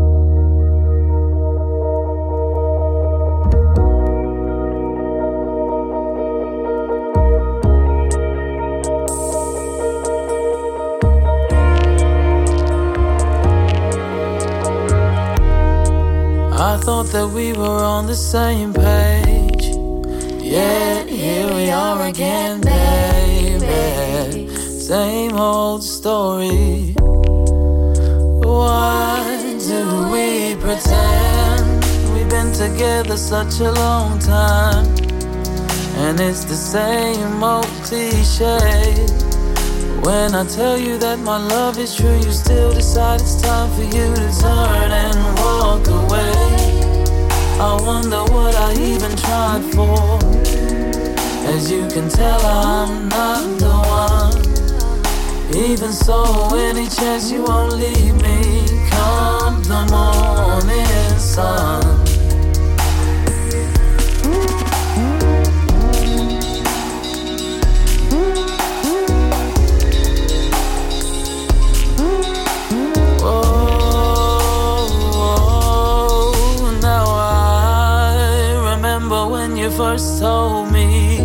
I thought that we were on the same page. Yet here we are again, baby. Same old story. Why do we pretend we've been together such a long time? And it's the same old cliche. When I tell you that my love is true, you still decide it's time for you to turn and walk away. I wonder what I even tried for. As you can tell, I'm not the one. Even so, any chance you won't leave me, come the morning sun. First told me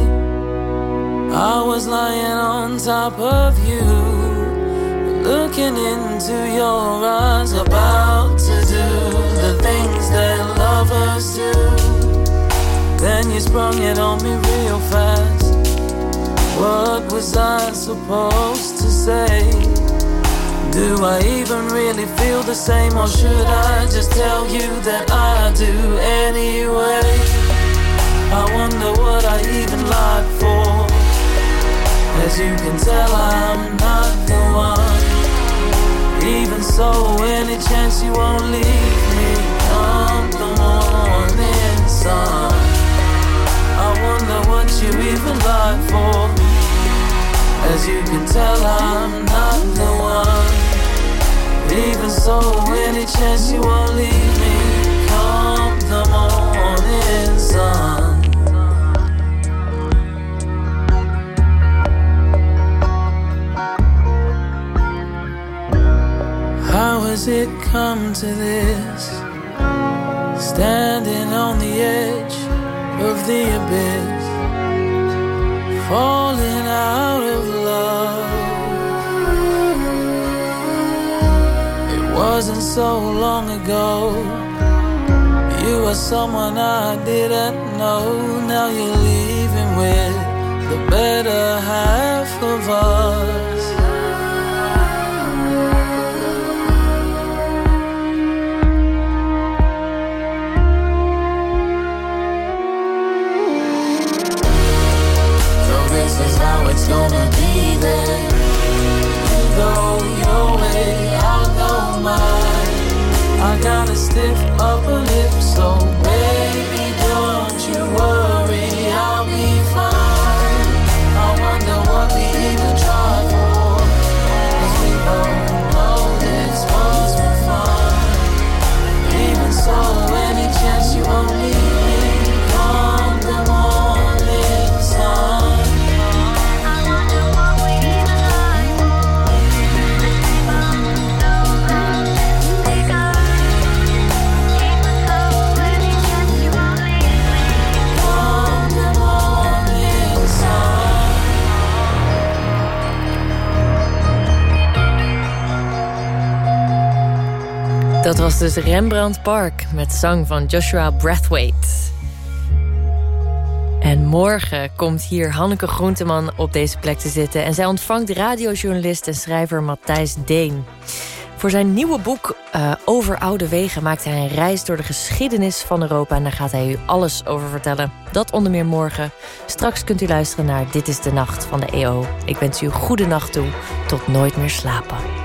I was lying on top of you, looking into your eyes, about to do the things that lovers do. Then you sprung it on me real fast. What was I supposed to say? Do I even really feel the same, or should I just tell you that I do anyway? I wonder what I even lied for. As you can tell, I'm not the one. Even so, any chance you won't leave me, come the morning sun. I wonder what you even lied for. As you can tell, I'm not the one. Even so, any chance you won't leave me, come the morning sun. How has it come to this? Standing on the edge of the abyss, falling out of love. It wasn't so long ago. You were someone I didn't know. Now you're leaving with the better half of us. Gonna be then. You go your way, I'll go mine. I got a stiff upper lip, so Dat was dus Rembrandt Park met zang van Joshua Brathwaite. En morgen komt hier Hanneke Groenteman op deze plek te zitten... en zij ontvangt radiojournalist en schrijver Matthijs Deen. Voor zijn nieuwe boek eh, Over Oude Wegen maakt hij een reis door de geschiedenis van Europa... en daar gaat hij u alles over vertellen. Dat onder meer morgen. Straks kunt u luisteren naar Dit is de Nacht van de EO. Ik wens u een goede nacht toe. Tot nooit meer slapen.